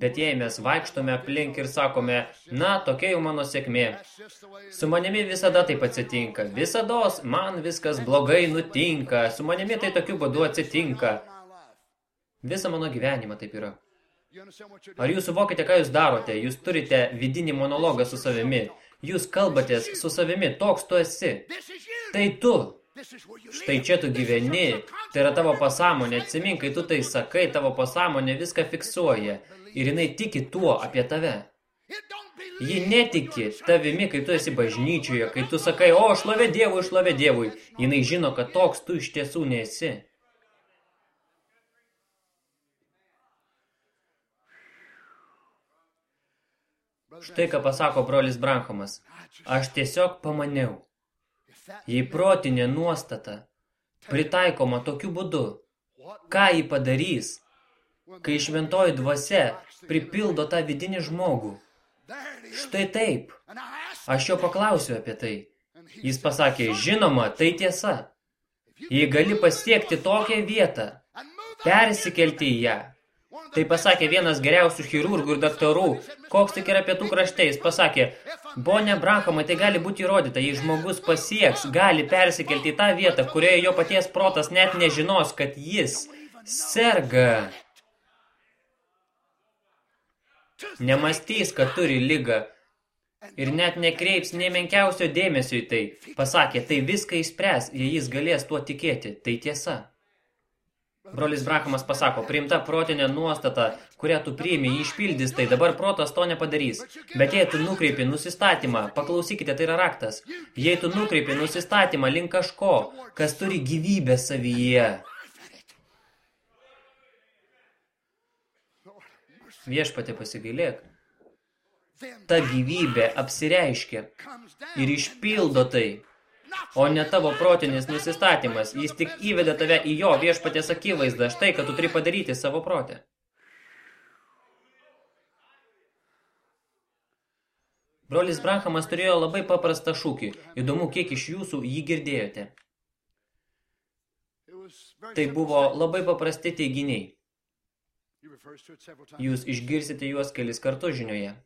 S1: Bet jei mes vaikštome aplink ir sakome, na, tokia jau mano sėkmė. Su manimi visada taip atsitinka. Visados man viskas blogai nutinka. Su manimi tai tokiu būdu atsitinka. Visą mano gyvenimą taip yra. Ar jūs suvokite, ką jūs darote? Jūs turite vidinį monologą su savimi. Jūs kalbatės su savimi, toks tu esi. Tai tu. Štai čia tu gyveni, tai yra tavo pasąmonė, atsimink, kai tu tai sakai, tavo pasąmonė viską fiksuoja ir jinai tiki tuo apie tave. Ji netiki tavimi, kai tu esi bažnyčioje, kai tu sakai, o, šlovė Dievui, šlovė Dievui. Jinai žino, kad toks tu iš tiesų nesi. Štai ką pasako brolis Branhamas. Aš tiesiog pamaniau. Jei protinė nuostata pritaikoma tokiu būdu, ką jį padarys, kai šventoji dvasia pripildo tą vidinį žmogų. Štai taip. Aš jo paklausiu apie tai. Jis pasakė, žinoma, tai tiesa. Jei gali pasiekti tokią vietą, persikelti į ją. Tai pasakė vienas geriausių chirurgų ir daktarų, koks tik yra pietų krašte. Jis pasakė, Bonė Brahamai, tai gali būti įrodyta, jei žmogus pasieks, gali persikelti į tą vietą, kurioje jo paties protas net nežinos, kad jis serga. Nemastys, kad turi lygą ir net nekreips nei menkiausio dėmesio į tai. Pasakė, tai viską įspręs, jei jis galės tuo tikėti. Tai tiesa. Brolis Brahamas pasako, priimta protinė nuostata, kurią tu priimi, jį išpildys, tai dabar protas to nepadarys. Bet jei tu nukreipi nusistatymą, paklausykite, tai yra raktas. Jei tu nukreipi nusistatymą link kažko, kas turi gyvybę savyje, viešpatė pasigailėk. Ta gyvybė apsireiškia ir išpildo tai, o ne tavo protinis nusistatymas. Jis tik įveda tave į jo viešpatės akivaizdą, štai, kad tu turi padaryti savo protę. Brolis Branhamas turėjo labai paprastą šūkį. Įdomu, kiek iš jūsų jį girdėjote. Tai buvo labai paprasti teiginiai. Jūs išgirsite juos kelis kartus žinioje.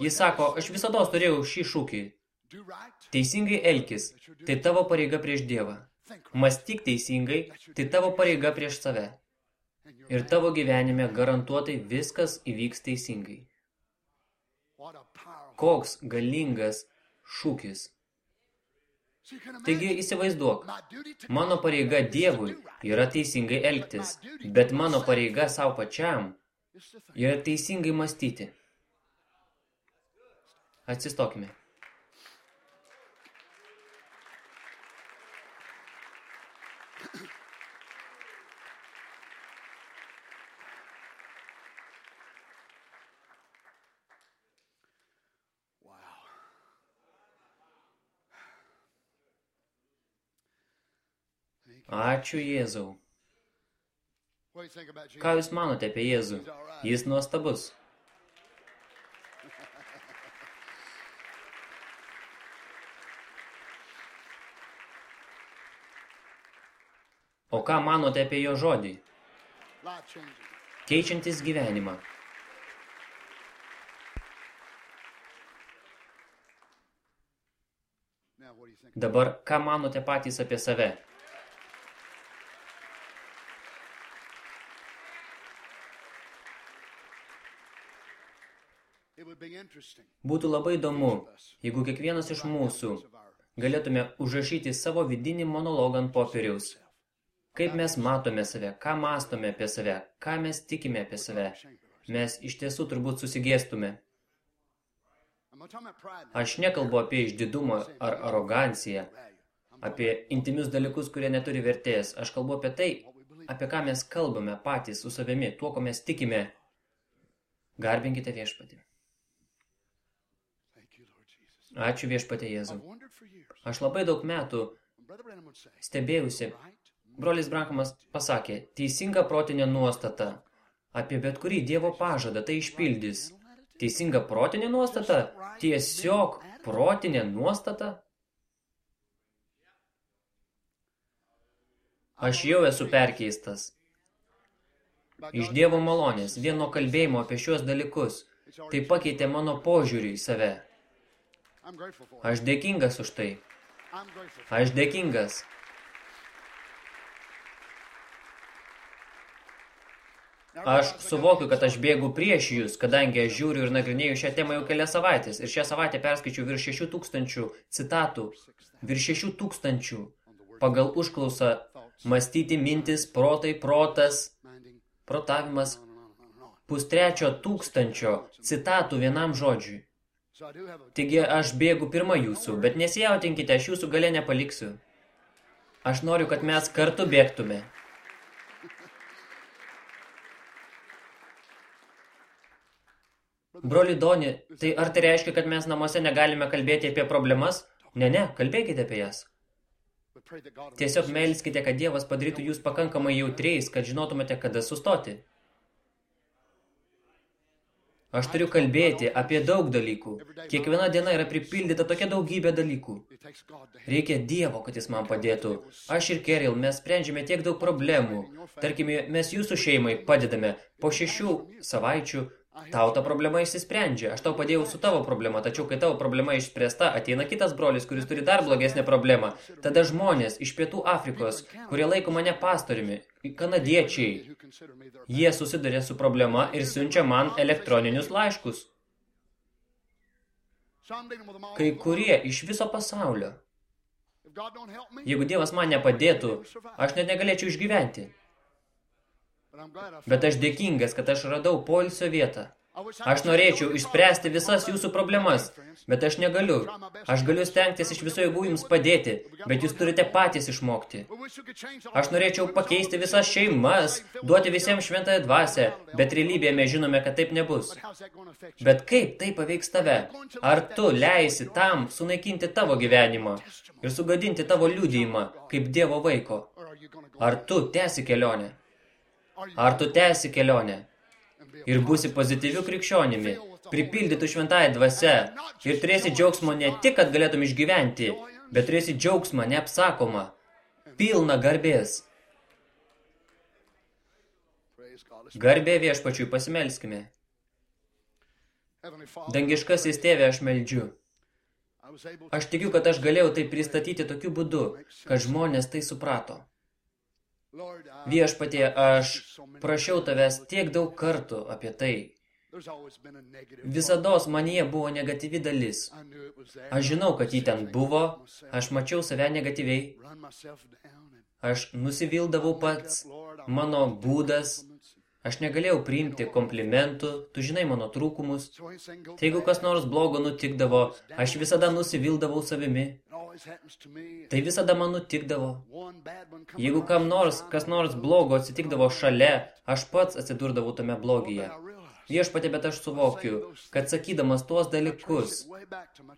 S1: Jis sako, aš visada turėjau šį šūkį. Teisingai elkis, tai tavo pareiga prieš Dievą. Mąstyk teisingai, tai tavo pareiga prieš save. Ir tavo gyvenime garantuotai viskas įvyks teisingai. Koks galingas šūkis. Taigi įsivaizduok, mano pareiga Dievui yra teisingai elgtis, bet mano pareiga savo pačiam yra teisingai mąstyti. Atsistokime. Ačiū Jėzau. Ką Jūs manote apie Jėzų? Jis nuostabus. O ką manote apie jo žodį? Keičiantis gyvenimą. Dabar, ką manote patys apie save? Būtų labai įdomu, jeigu kiekvienas iš mūsų galėtume užrašyti savo vidinį monologą ant popieriaus. Kaip mes matome save, ką mastome apie save, ką mes tikime apie save. Mes iš tiesų turbūt susigėstume. Aš nekalbu apie išdidumą ar aroganciją, apie intimius dalykus, kurie neturi vertės. Aš kalbu apie tai, apie ką mes kalbame patys su savimi, tuo, ko mes tikime. Garbinkite viešpatį. Ačiū viešpatė Jėzau. Aš labai daug metų stebėjusi. Brolis Brankamas pasakė, teisinga protinė nuostata. Apie bet kurį Dievo pažadą tai išpildys. Teisinga protinė nuostata? Tiesiog protinė nuostata? Aš jau esu perkeistas. Iš Dievo malonės, vieno kalbėjimo apie šios dalykus, tai pakeitė mano požiūrį į save. Aš dėkingas už tai. Aš dėkingas. Aš suvokiu, kad aš bėgu prieš jūs, kadangi aš žiūriu ir nagrinėju šią temą jau kelias savaitės. Ir šią savaitę perskaičiu virš 6 tūkstančių citatų. Virš 6 tūkstančių. Pagal užklausą mąstyti mintis, protai, protas, protavimas. Pustrečio tūkstančio citatų vienam žodžiui. Taigi aš bėgu pirma jūsų, bet nesijautinkite, aš jūsų gale nepaliksiu. Aš noriu, kad mes kartu bėgtume. Broli Doni, tai ar tai reiškia, kad mes namuose negalime kalbėti apie problemas? Ne, ne, kalbėkite apie jas. Tiesiog melskite, kad Dievas padarytų jūs pakankamai jautriais, kad žinotumėte, kada sustoti. Aš turiu kalbėti apie daug dalykų. Kiekviena diena yra pripildyta tokia daugybė dalykų. Reikia Dievo, kad jis man padėtų. Aš ir Keril, mes sprendžiame tiek daug problemų. Tarkime, mes jūsų šeimai padedame. Po šešių savaičių Tau ta problema išsisprendžia. Aš tau padėjau su tavo problema, tačiau kai tavo problema išspręsta, ateina kitas brolis, kuris turi dar blogesnę problemą. Tada žmonės iš Pietų Afrikos, kurie laiko mane pastoriumi, kanadiečiai, jie susiduria su problema ir siunčia man elektroninius laiškus. Kai kurie iš viso pasaulio. Jeigu Dievas man nepadėtų, aš net negalėčiau išgyventi. Bet aš dėkingas, kad aš radau poilsio vietą. Aš norėčiau išspręsti visas jūsų problemas, bet aš negaliu. Aš galiu stengtis iš viso jėgų jums padėti, bet jūs turite patys išmokti. Aš norėčiau pakeisti visas šeimas, duoti visiems šventąją dvasę, bet realybėje mes žinome, kad taip nebus. Bet kaip tai paveiks tave? Ar tu leisi tam sunaikinti tavo gyvenimą ir sugadinti tavo liudijimą kaip Dievo vaiko? Ar tu tęsi kelionę? Ar tu tęsi kelionę ir būsi pozityviu krikščionimi, pripildytų šventąją dvasia ir turėsi džiaugsmo ne tik, kad galėtum išgyventi, bet turėsi džiaugsmą neapsakomą, pilną garbės. Garbė viešpačiui pasimelskime. Dangiškasis tėvė aš meldžiu. Aš tikiu, kad aš galėjau tai pristatyti tokiu būdu, kad žmonės tai suprato. Viešpatie, aš prašiau tavęs tiek daug kartų apie tai, Visados manyje buvo negatyvi dalis. Aš žinau, kad jį ten buvo, aš mačiau save negatyviai, aš nusivildavau pats, mano būdas, aš negalėjau priimti komplimentų, tu žinai mano trūkumus. Tai jeigu kas nors blogo nutikdavo, aš visada nusivildavau savimi. Tai visada man nutikdavo. Jeigu kam nors, kas nors blogo atsitikdavo šalia, aš pats atsidurdavau tame blogyje. Viešpatė, bet aš suvokiu, kad sakydamas tuos dalykus,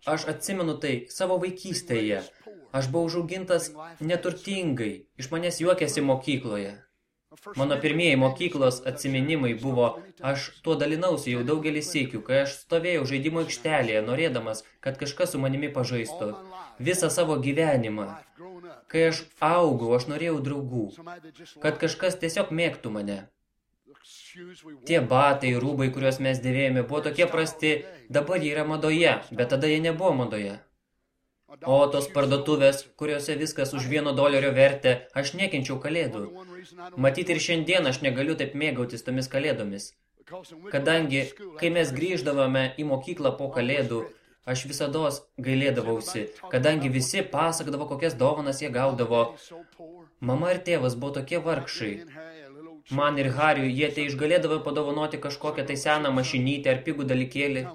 S1: aš atsimenu tai savo vaikystėje. Aš buvau užaugintas neturtingai, iš manęs juokėsi mokykloje. Mano pirmieji mokyklos atsiminimai buvo, aš tuo dalinausi jau daugelį sėkių, kai aš stovėjau žaidimo aikštelėje, norėdamas, kad kažkas su manimi pažaistų. Visą savo gyvenimą. Kai aš augau, aš norėjau draugų. Kad kažkas tiesiog mėgtų mane. Tie batai, rūbai, kuriuos mes dėvėjome, buvo tokie prasti, dabar jie yra madoje, bet tada jie nebuvo madoje. O tos parduotuvės, kuriuose viskas už vieno dolerio vertę, aš nekenčiau kalėdų. Matyti ir šiandien aš negaliu taip mėgautis tomis kalėdomis. Kadangi, kai mes grįždavome į mokyklą po kalėdų, aš visados gailėdavausi, kadangi visi pasakdavo, kokias dovanas jie gaudavo. Mama ir tėvas buvo tokie vargšai. Man ir Hariui jie tai išgalėdavo padovanoti kažkokią tai seną mašinytę ar pigų dalykėlį.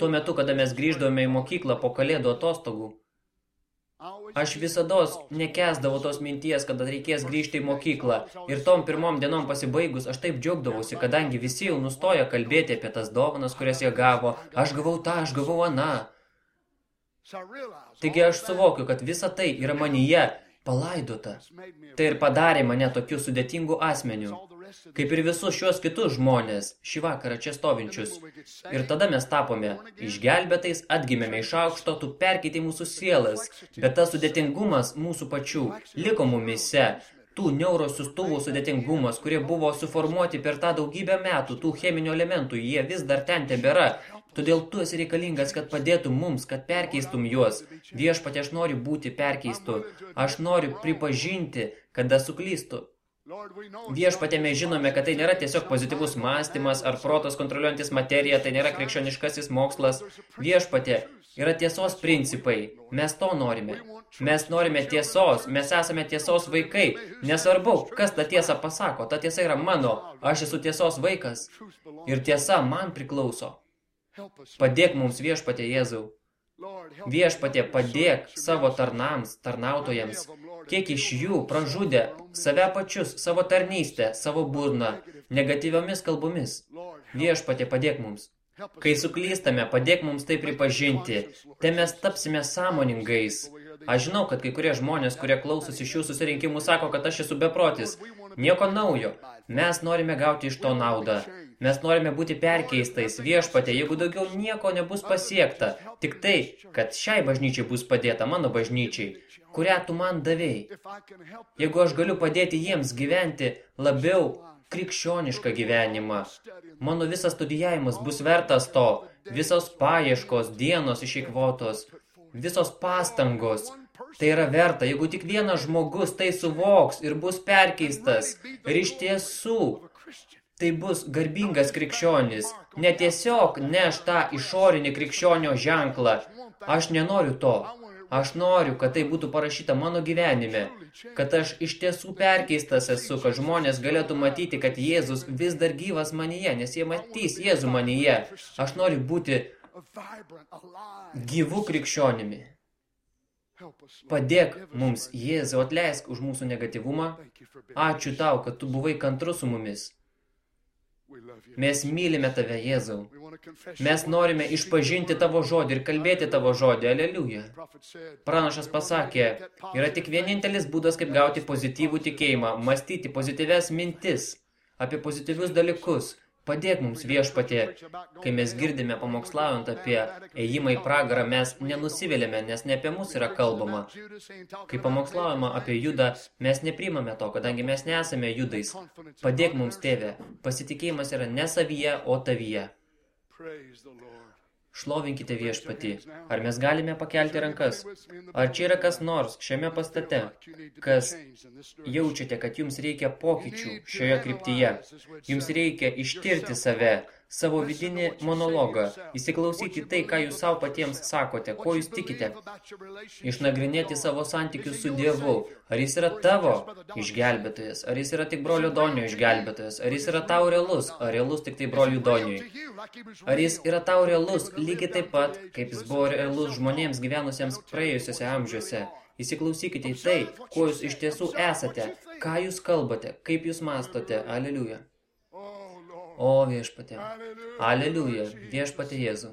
S1: Tuo metu, kada mes grįždavome į mokyklą po kalėdų atostogų, aš visados nekesdavau tos minties, kad reikės grįžti į mokyklą. Ir tom pirmom dienom pasibaigus, aš taip džiaugdavausi, kadangi visi jau nustoja kalbėti apie tas dovanas, kurias jie gavo. Aš gavau tą, aš gavau aną. Taigi aš suvokiu, kad visa tai yra manyje palaidota. Tai ir padarė mane tokiu sudėtingu asmeniu kaip ir visus šios kitus žmonės, šį vakarą čia stovinčius. Ir tada mes tapome išgelbėtais, atgimėme iš aukšto, tu perkeitė mūsų sielas, bet tas sudėtingumas mūsų pačių liko mumise, tų neurosistuvų sudėtingumas, kurie buvo suformuoti per tą daugybę metų, tų cheminių elementų, jie vis dar ten tebėra. Todėl tu esi reikalingas, kad padėtum mums, kad perkeistum juos. Viešpatė, aš noriu būti perkeistu. Aš noriu pripažinti, kada suklystu. Viešpatė mes žinome, kad tai nėra tiesiog pozityvus mąstymas ar protas kontroliuojantis materiją, tai nėra krikščioniškasis mokslas. Viešpatė yra tiesos principai. Mes to norime. Mes norime tiesos, mes esame tiesos vaikai. Nesvarbu, kas tą tiesą pasako, ta tiesa yra mano, aš esu tiesos vaikas. Ir tiesa man priklauso. Padėk mums viešpatė Jėzau. Viešpatė, padėk savo tarnams, tarnautojams, kiek iš jų pražudė save pačius, savo tarnystę, savo burną, negatyviomis kalbomis. Viešpatė, padėk mums. Kai suklystame, padėk mums tai pripažinti, tai mes tapsime sąmoningais. Aš žinau, kad kai kurie žmonės, kurie klausosi šių susirinkimų, sako, kad aš esu beprotis. Nieko naujo. Mes norime gauti iš to naudą. Mes norime būti perkeistais viešpatė, jeigu daugiau nieko nebus pasiekta. Tik tai, kad šiai bažnyčiai bus padėta mano bažnyčiai, kurią tu man davėjai. Jeigu aš galiu padėti jiems gyventi labiau krikščionišką gyvenimą, mano visas studijavimas bus vertas to, visos paieškos, dienos išeikvotos, visos pastangos, Tai yra verta, jeigu tik vienas žmogus tai suvoks ir bus perkeistas. Ir iš tiesų, tai bus garbingas krikščionis, ne tiesiog neš tą išorinį krikščionio ženklą. Aš nenoriu to. Aš noriu, kad tai būtų parašyta mano gyvenime, kad aš iš tiesų perkeistas esu, kad žmonės galėtų matyti, kad Jėzus vis dar gyvas manyje, nes jie matys Jėzų manyje. Aš noriu būti gyvų krikščionimi. Padėk mums, Jėzau, atleisk už mūsų negatyvumą. Ačiū tau, kad tu buvai kantrus su mumis. Mes mylime Tave, Jėzau. Mes norime išpažinti Tavo žodį ir kalbėti Tavo žodį. Aleliuja. Pranašas pasakė, yra tik vienintelis būdas, kaip gauti pozityvų tikėjimą, mąstyti pozityves mintis apie pozityvius dalykus, Padėk mums viešpatė, kai mes girdime pamokslaujant apie ėjimą į pragarą, mes nenusivėlėme, nes ne apie mus yra kalbama. Kai pamokslaujama apie judą, mes neprimame to, kadangi mes nesame judais. Padėk mums, tėvė, pasitikėjimas yra ne savyje, o tavyje. Šlovinkite viešpatį. Ar mes galime pakelti rankas? Ar čia yra kas nors šiame pastate, kas jaučiate, kad jums reikia pokyčių šioje kryptyje? Jums reikia ištirti save. Savo vidinį monologą, įsiklausyti tai, ką jūs savo patiems sakote, ko jūs tikite, išnagrinėti savo santykius su Dievu, ar jis yra tavo išgelbėtojas, ar jis yra tik brolio Donio išgelbėtojas, ar jis yra tau realus, ar realus tik tai brolių Doniui, ar jis yra tau realus lygiai taip pat, kaip jis buvo realus žmonėms gyvenusiems praėjusiuose amžiuose. Įsiklausykite į tai, kuo jūs iš tiesų esate, ką jūs kalbate, kaip jūs mastote. Aleliuja. O viešpatė. Aleliuja, viešpatė Jėzų.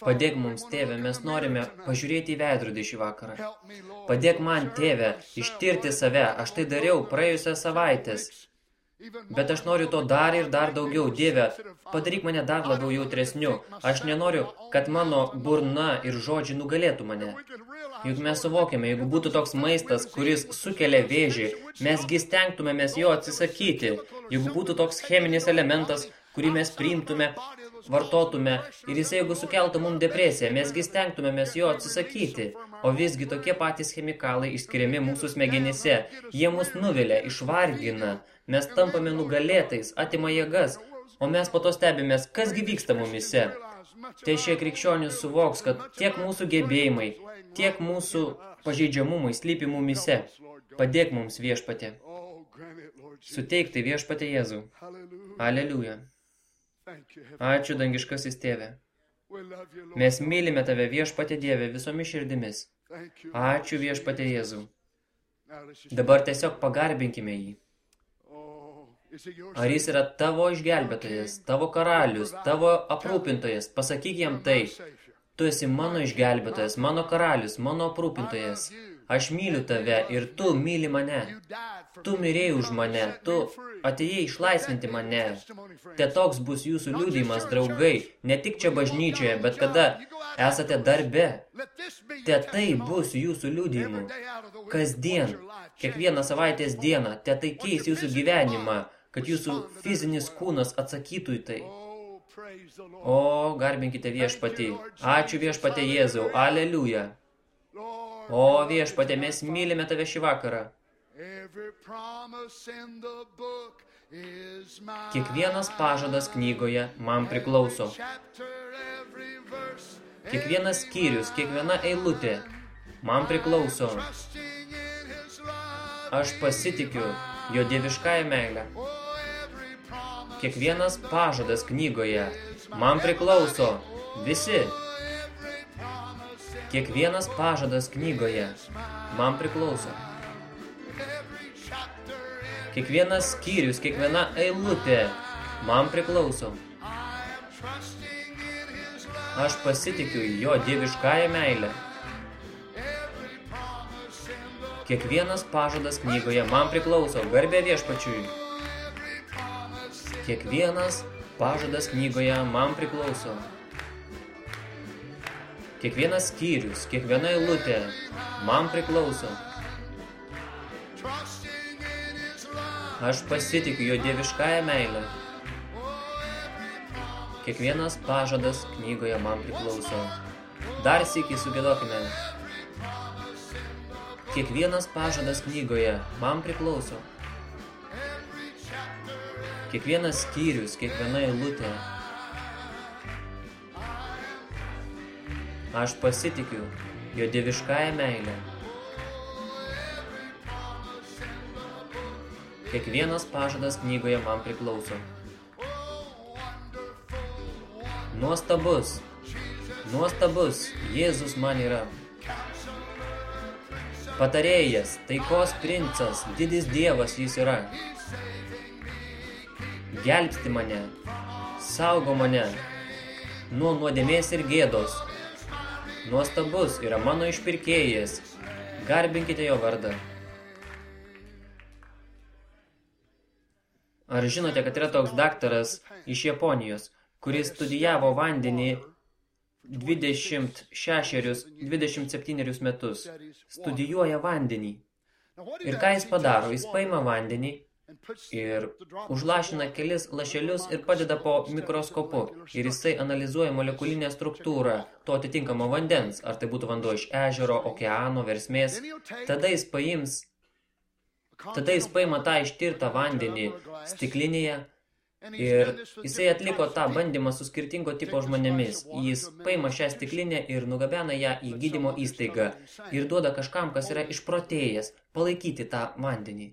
S1: Padėk mums, tėve, mes norime pažiūrėti į veidrodį šį vakarą. Padėk man, tėve, ištirti save. Aš tai dariau praėjusią savaitės. Bet aš noriu to dar ir dar daugiau. Dieve, padaryk mane dar labiau jautresniu. Aš nenoriu, kad mano burna ir žodžiai nugalėtų mane. Juk mes suvokiame, jeigu būtų toks maistas, kuris sukelia vėžį, mesgi stengtumėmės jo atsisakyti. Jeigu būtų toks cheminis elementas, kurį mes priimtume, vartotume ir jisai, jeigu sukeltų mums depresiją, mesgi stengtumėmės jo atsisakyti. O visgi tokie patys chemikalai išskiriami mūsų smegenyse. Jie mus nuvilia, išvargina. Mes tampame nugalėtais, atima jėgas, o mes po to stebimės, kasgi vyksta mumise. Tai šie krikščionys suvoks, kad tiek mūsų gebėjimai, tiek mūsų pažeidžiamumai slypi mumise. Padėk mums viešpatė. Suteikti viešpatė Jėzų. Aleliuja. Ačiū dangiškasis tėve. Mes mylime tave viešpatė Dieve visomis širdimis. Ačiū viešpatė Jėzų. Dabar tiesiog pagarbinkime jį. Ar jis yra tavo išgelbėtojas, tavo karalius, tavo aprūpintojas? Pasakyk jam tai. Tu esi mano išgelbėtojas, mano karalius, mano aprūpintojas. Aš myliu tave ir tu myli mane. Tu mirėjai už mane, tu atėjai išlaisvinti mane. Te toks bus jūsų liūdimas, draugai, ne tik čia bažnyčioje, bet kada esate darbe. Te tai bus jūsų liūdimu. Kasdien, kiekvieną savaitės dieną, te tai keis jūsų gyvenimą kad jūsų fizinis kūnas atsakytų į tai. O, garbinkite viešpatį. Ačiū viešpatė Jėzau. Aleliuja. O, viešpatė, mes mylime tave šį vakarą. Kiekvienas pažadas knygoje man priklauso. Kiekvienas skyrius, kiekviena eilutė man priklauso. Aš pasitikiu jo dieviškąją meilę. Kiekvienas pažadas knygoje man priklauso. Visi. Kiekvienas pažadas knygoje man priklauso. Kiekvienas skyrius, kiekviena eilutė man priklauso. Aš pasitikiu jo dieviškąją meilę. Kiekvienas pažadas knygoje man priklauso. Garbė viešpačiui. Kiekvienas pažadas knygoje man priklauso. Kiekvienas skyrius, kiekviena eilutė man priklauso. Aš pasitikiu jo dieviškąją meilę. Kiekvienas pažadas knygoje man priklauso. Dar sėkiai sugėdokime. Kiekvienas pažadas knygoje man priklauso. Kiekvienas skyrius, kiekviena eilutė. Aš pasitikiu jo dieviškąją meilę. Kiekvienas pažadas knygoje man priklauso. Nuostabus, nuostabus, Jėzus man yra. Patarėjas, taikos princas, didis dievas jis yra gelbsti mane, saugo mane nuo nuodėmės ir gėdos. Nuostabus yra mano išpirkėjas, garbinkite jo vardą. Ar žinote, kad yra toks daktaras iš Japonijos, kuris studijavo vandenį 26-27 metus, studijuoja vandenį. Ir ką jis padaro? Jis paima vandenį ir užlašina kelis lašelius ir padeda po mikroskopu. Ir jisai analizuoja molekulinę struktūrą to atitinkamo vandens, ar tai būtų vanduo iš ežero, okeano, versmės. Tada jis paims, tada jis paima tą ištirtą vandenį stiklinėje Ir jisai atliko tą bandymą su skirtingo tipo žmonėmis. Jis paima šią stiklinę ir nugabena ją į gydymo įstaigą ir duoda kažkam, kas yra išprotėjęs, palaikyti tą vandenį.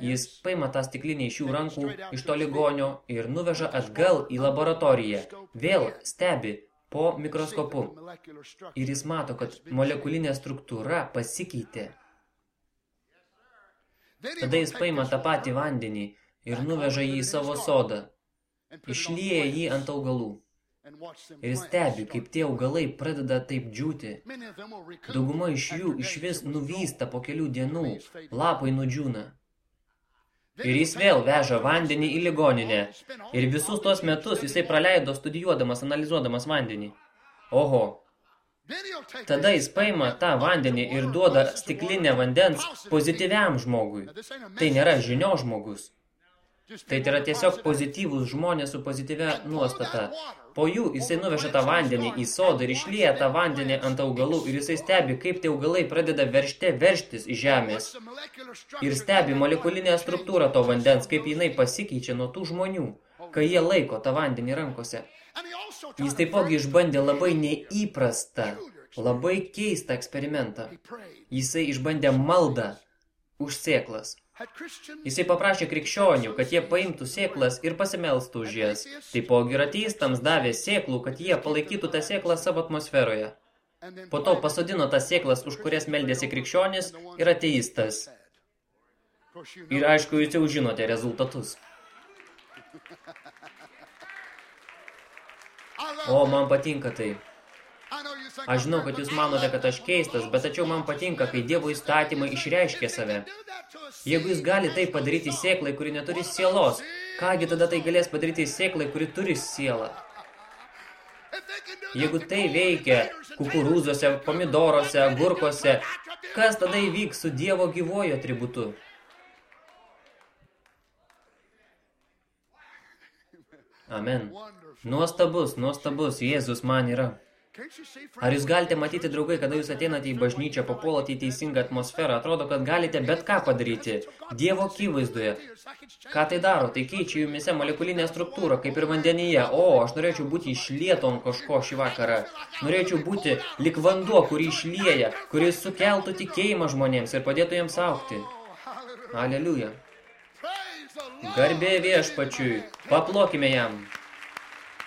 S1: Jis paima tą stiklinę iš jų rankų, iš to ligonio ir nuveža atgal į laboratoriją. Vėl stebi po mikroskopu. Ir jis mato, kad molekulinė struktūra pasikeitė. Tada jis paima tą patį vandenį ir nuveža jį į savo sodą, išlieja jį ant augalų. Ir stebi, kaip tie augalai pradeda taip džiūti. Dauguma iš jų iš vis nuvysta po kelių dienų, lapai nudžiūna. Ir jis vėl veža vandenį į ligoninę. Ir visus tuos metus jisai praleido studijuodamas, analizuodamas vandenį. Oho. Tada jis paima tą vandenį ir duoda stiklinę vandens pozityviam žmogui. Tai nėra žinio žmogus. Tai yra tiesiog pozityvūs žmonės su pozityvia nuostata. Po jų jisai nuveža tą vandenį į sodą ir išlieja tą vandenį ant augalų ir jisai stebi, kaip tie augalai pradeda veršte verštis iš žemės. Ir stebi molekulinę struktūrą to vandens, kaip jinai pasikeičia nuo tų žmonių, kai jie laiko tą vandenį rankose. Jis taipogi išbandė labai neįprastą, labai keistą eksperimentą. Jisai išbandė maldą už sėklas. Jisai paprašė krikščionių, kad jie paimtų sėklas ir pasimelstų už jas. Taipogi ir ateistams davė sėklų, kad jie palaikytų tą sėklą savo atmosferoje. Po to pasodino tas sėklas, už kurias meldėsi krikščionis ir ateistas. Ir aišku, jūs jau žinote rezultatus. O, man patinka tai. Aš žinau, kad jūs manote, kad aš keistas, bet tačiau man patinka, kai Dievo įstatymai išreiškia save. Jeigu jis gali tai padaryti sėklai, kuri neturi sielos, kągi tada tai galės padaryti sėklai, kuri turi sielą? Jeigu tai veikia kukurūzuose, pomidoruose, agurkose, kas tada įvyks su Dievo gyvojo atributu? Amen. Nuostabus, nuostabus, Jėzus man yra. Ar jūs galite matyti, draugai, kada jūs ateinate į bažnyčią, papuolate į teisingą atmosferą, atrodo, kad galite bet ką padaryti. Dievo akivaizdoje. Ką tai daro? Tai keičia jumise molekulinę struktūrą, kaip ir vandenyje. O, aš norėčiau būti išlieto ant kažko šį vakarą. Norėčiau būti lik vanduo, kurį išlieja, kuris sukeltų tikėjimą žmonėms ir padėtų jiems aukti. Aleliuja. Garbė viešpačiui. Paplokime jam.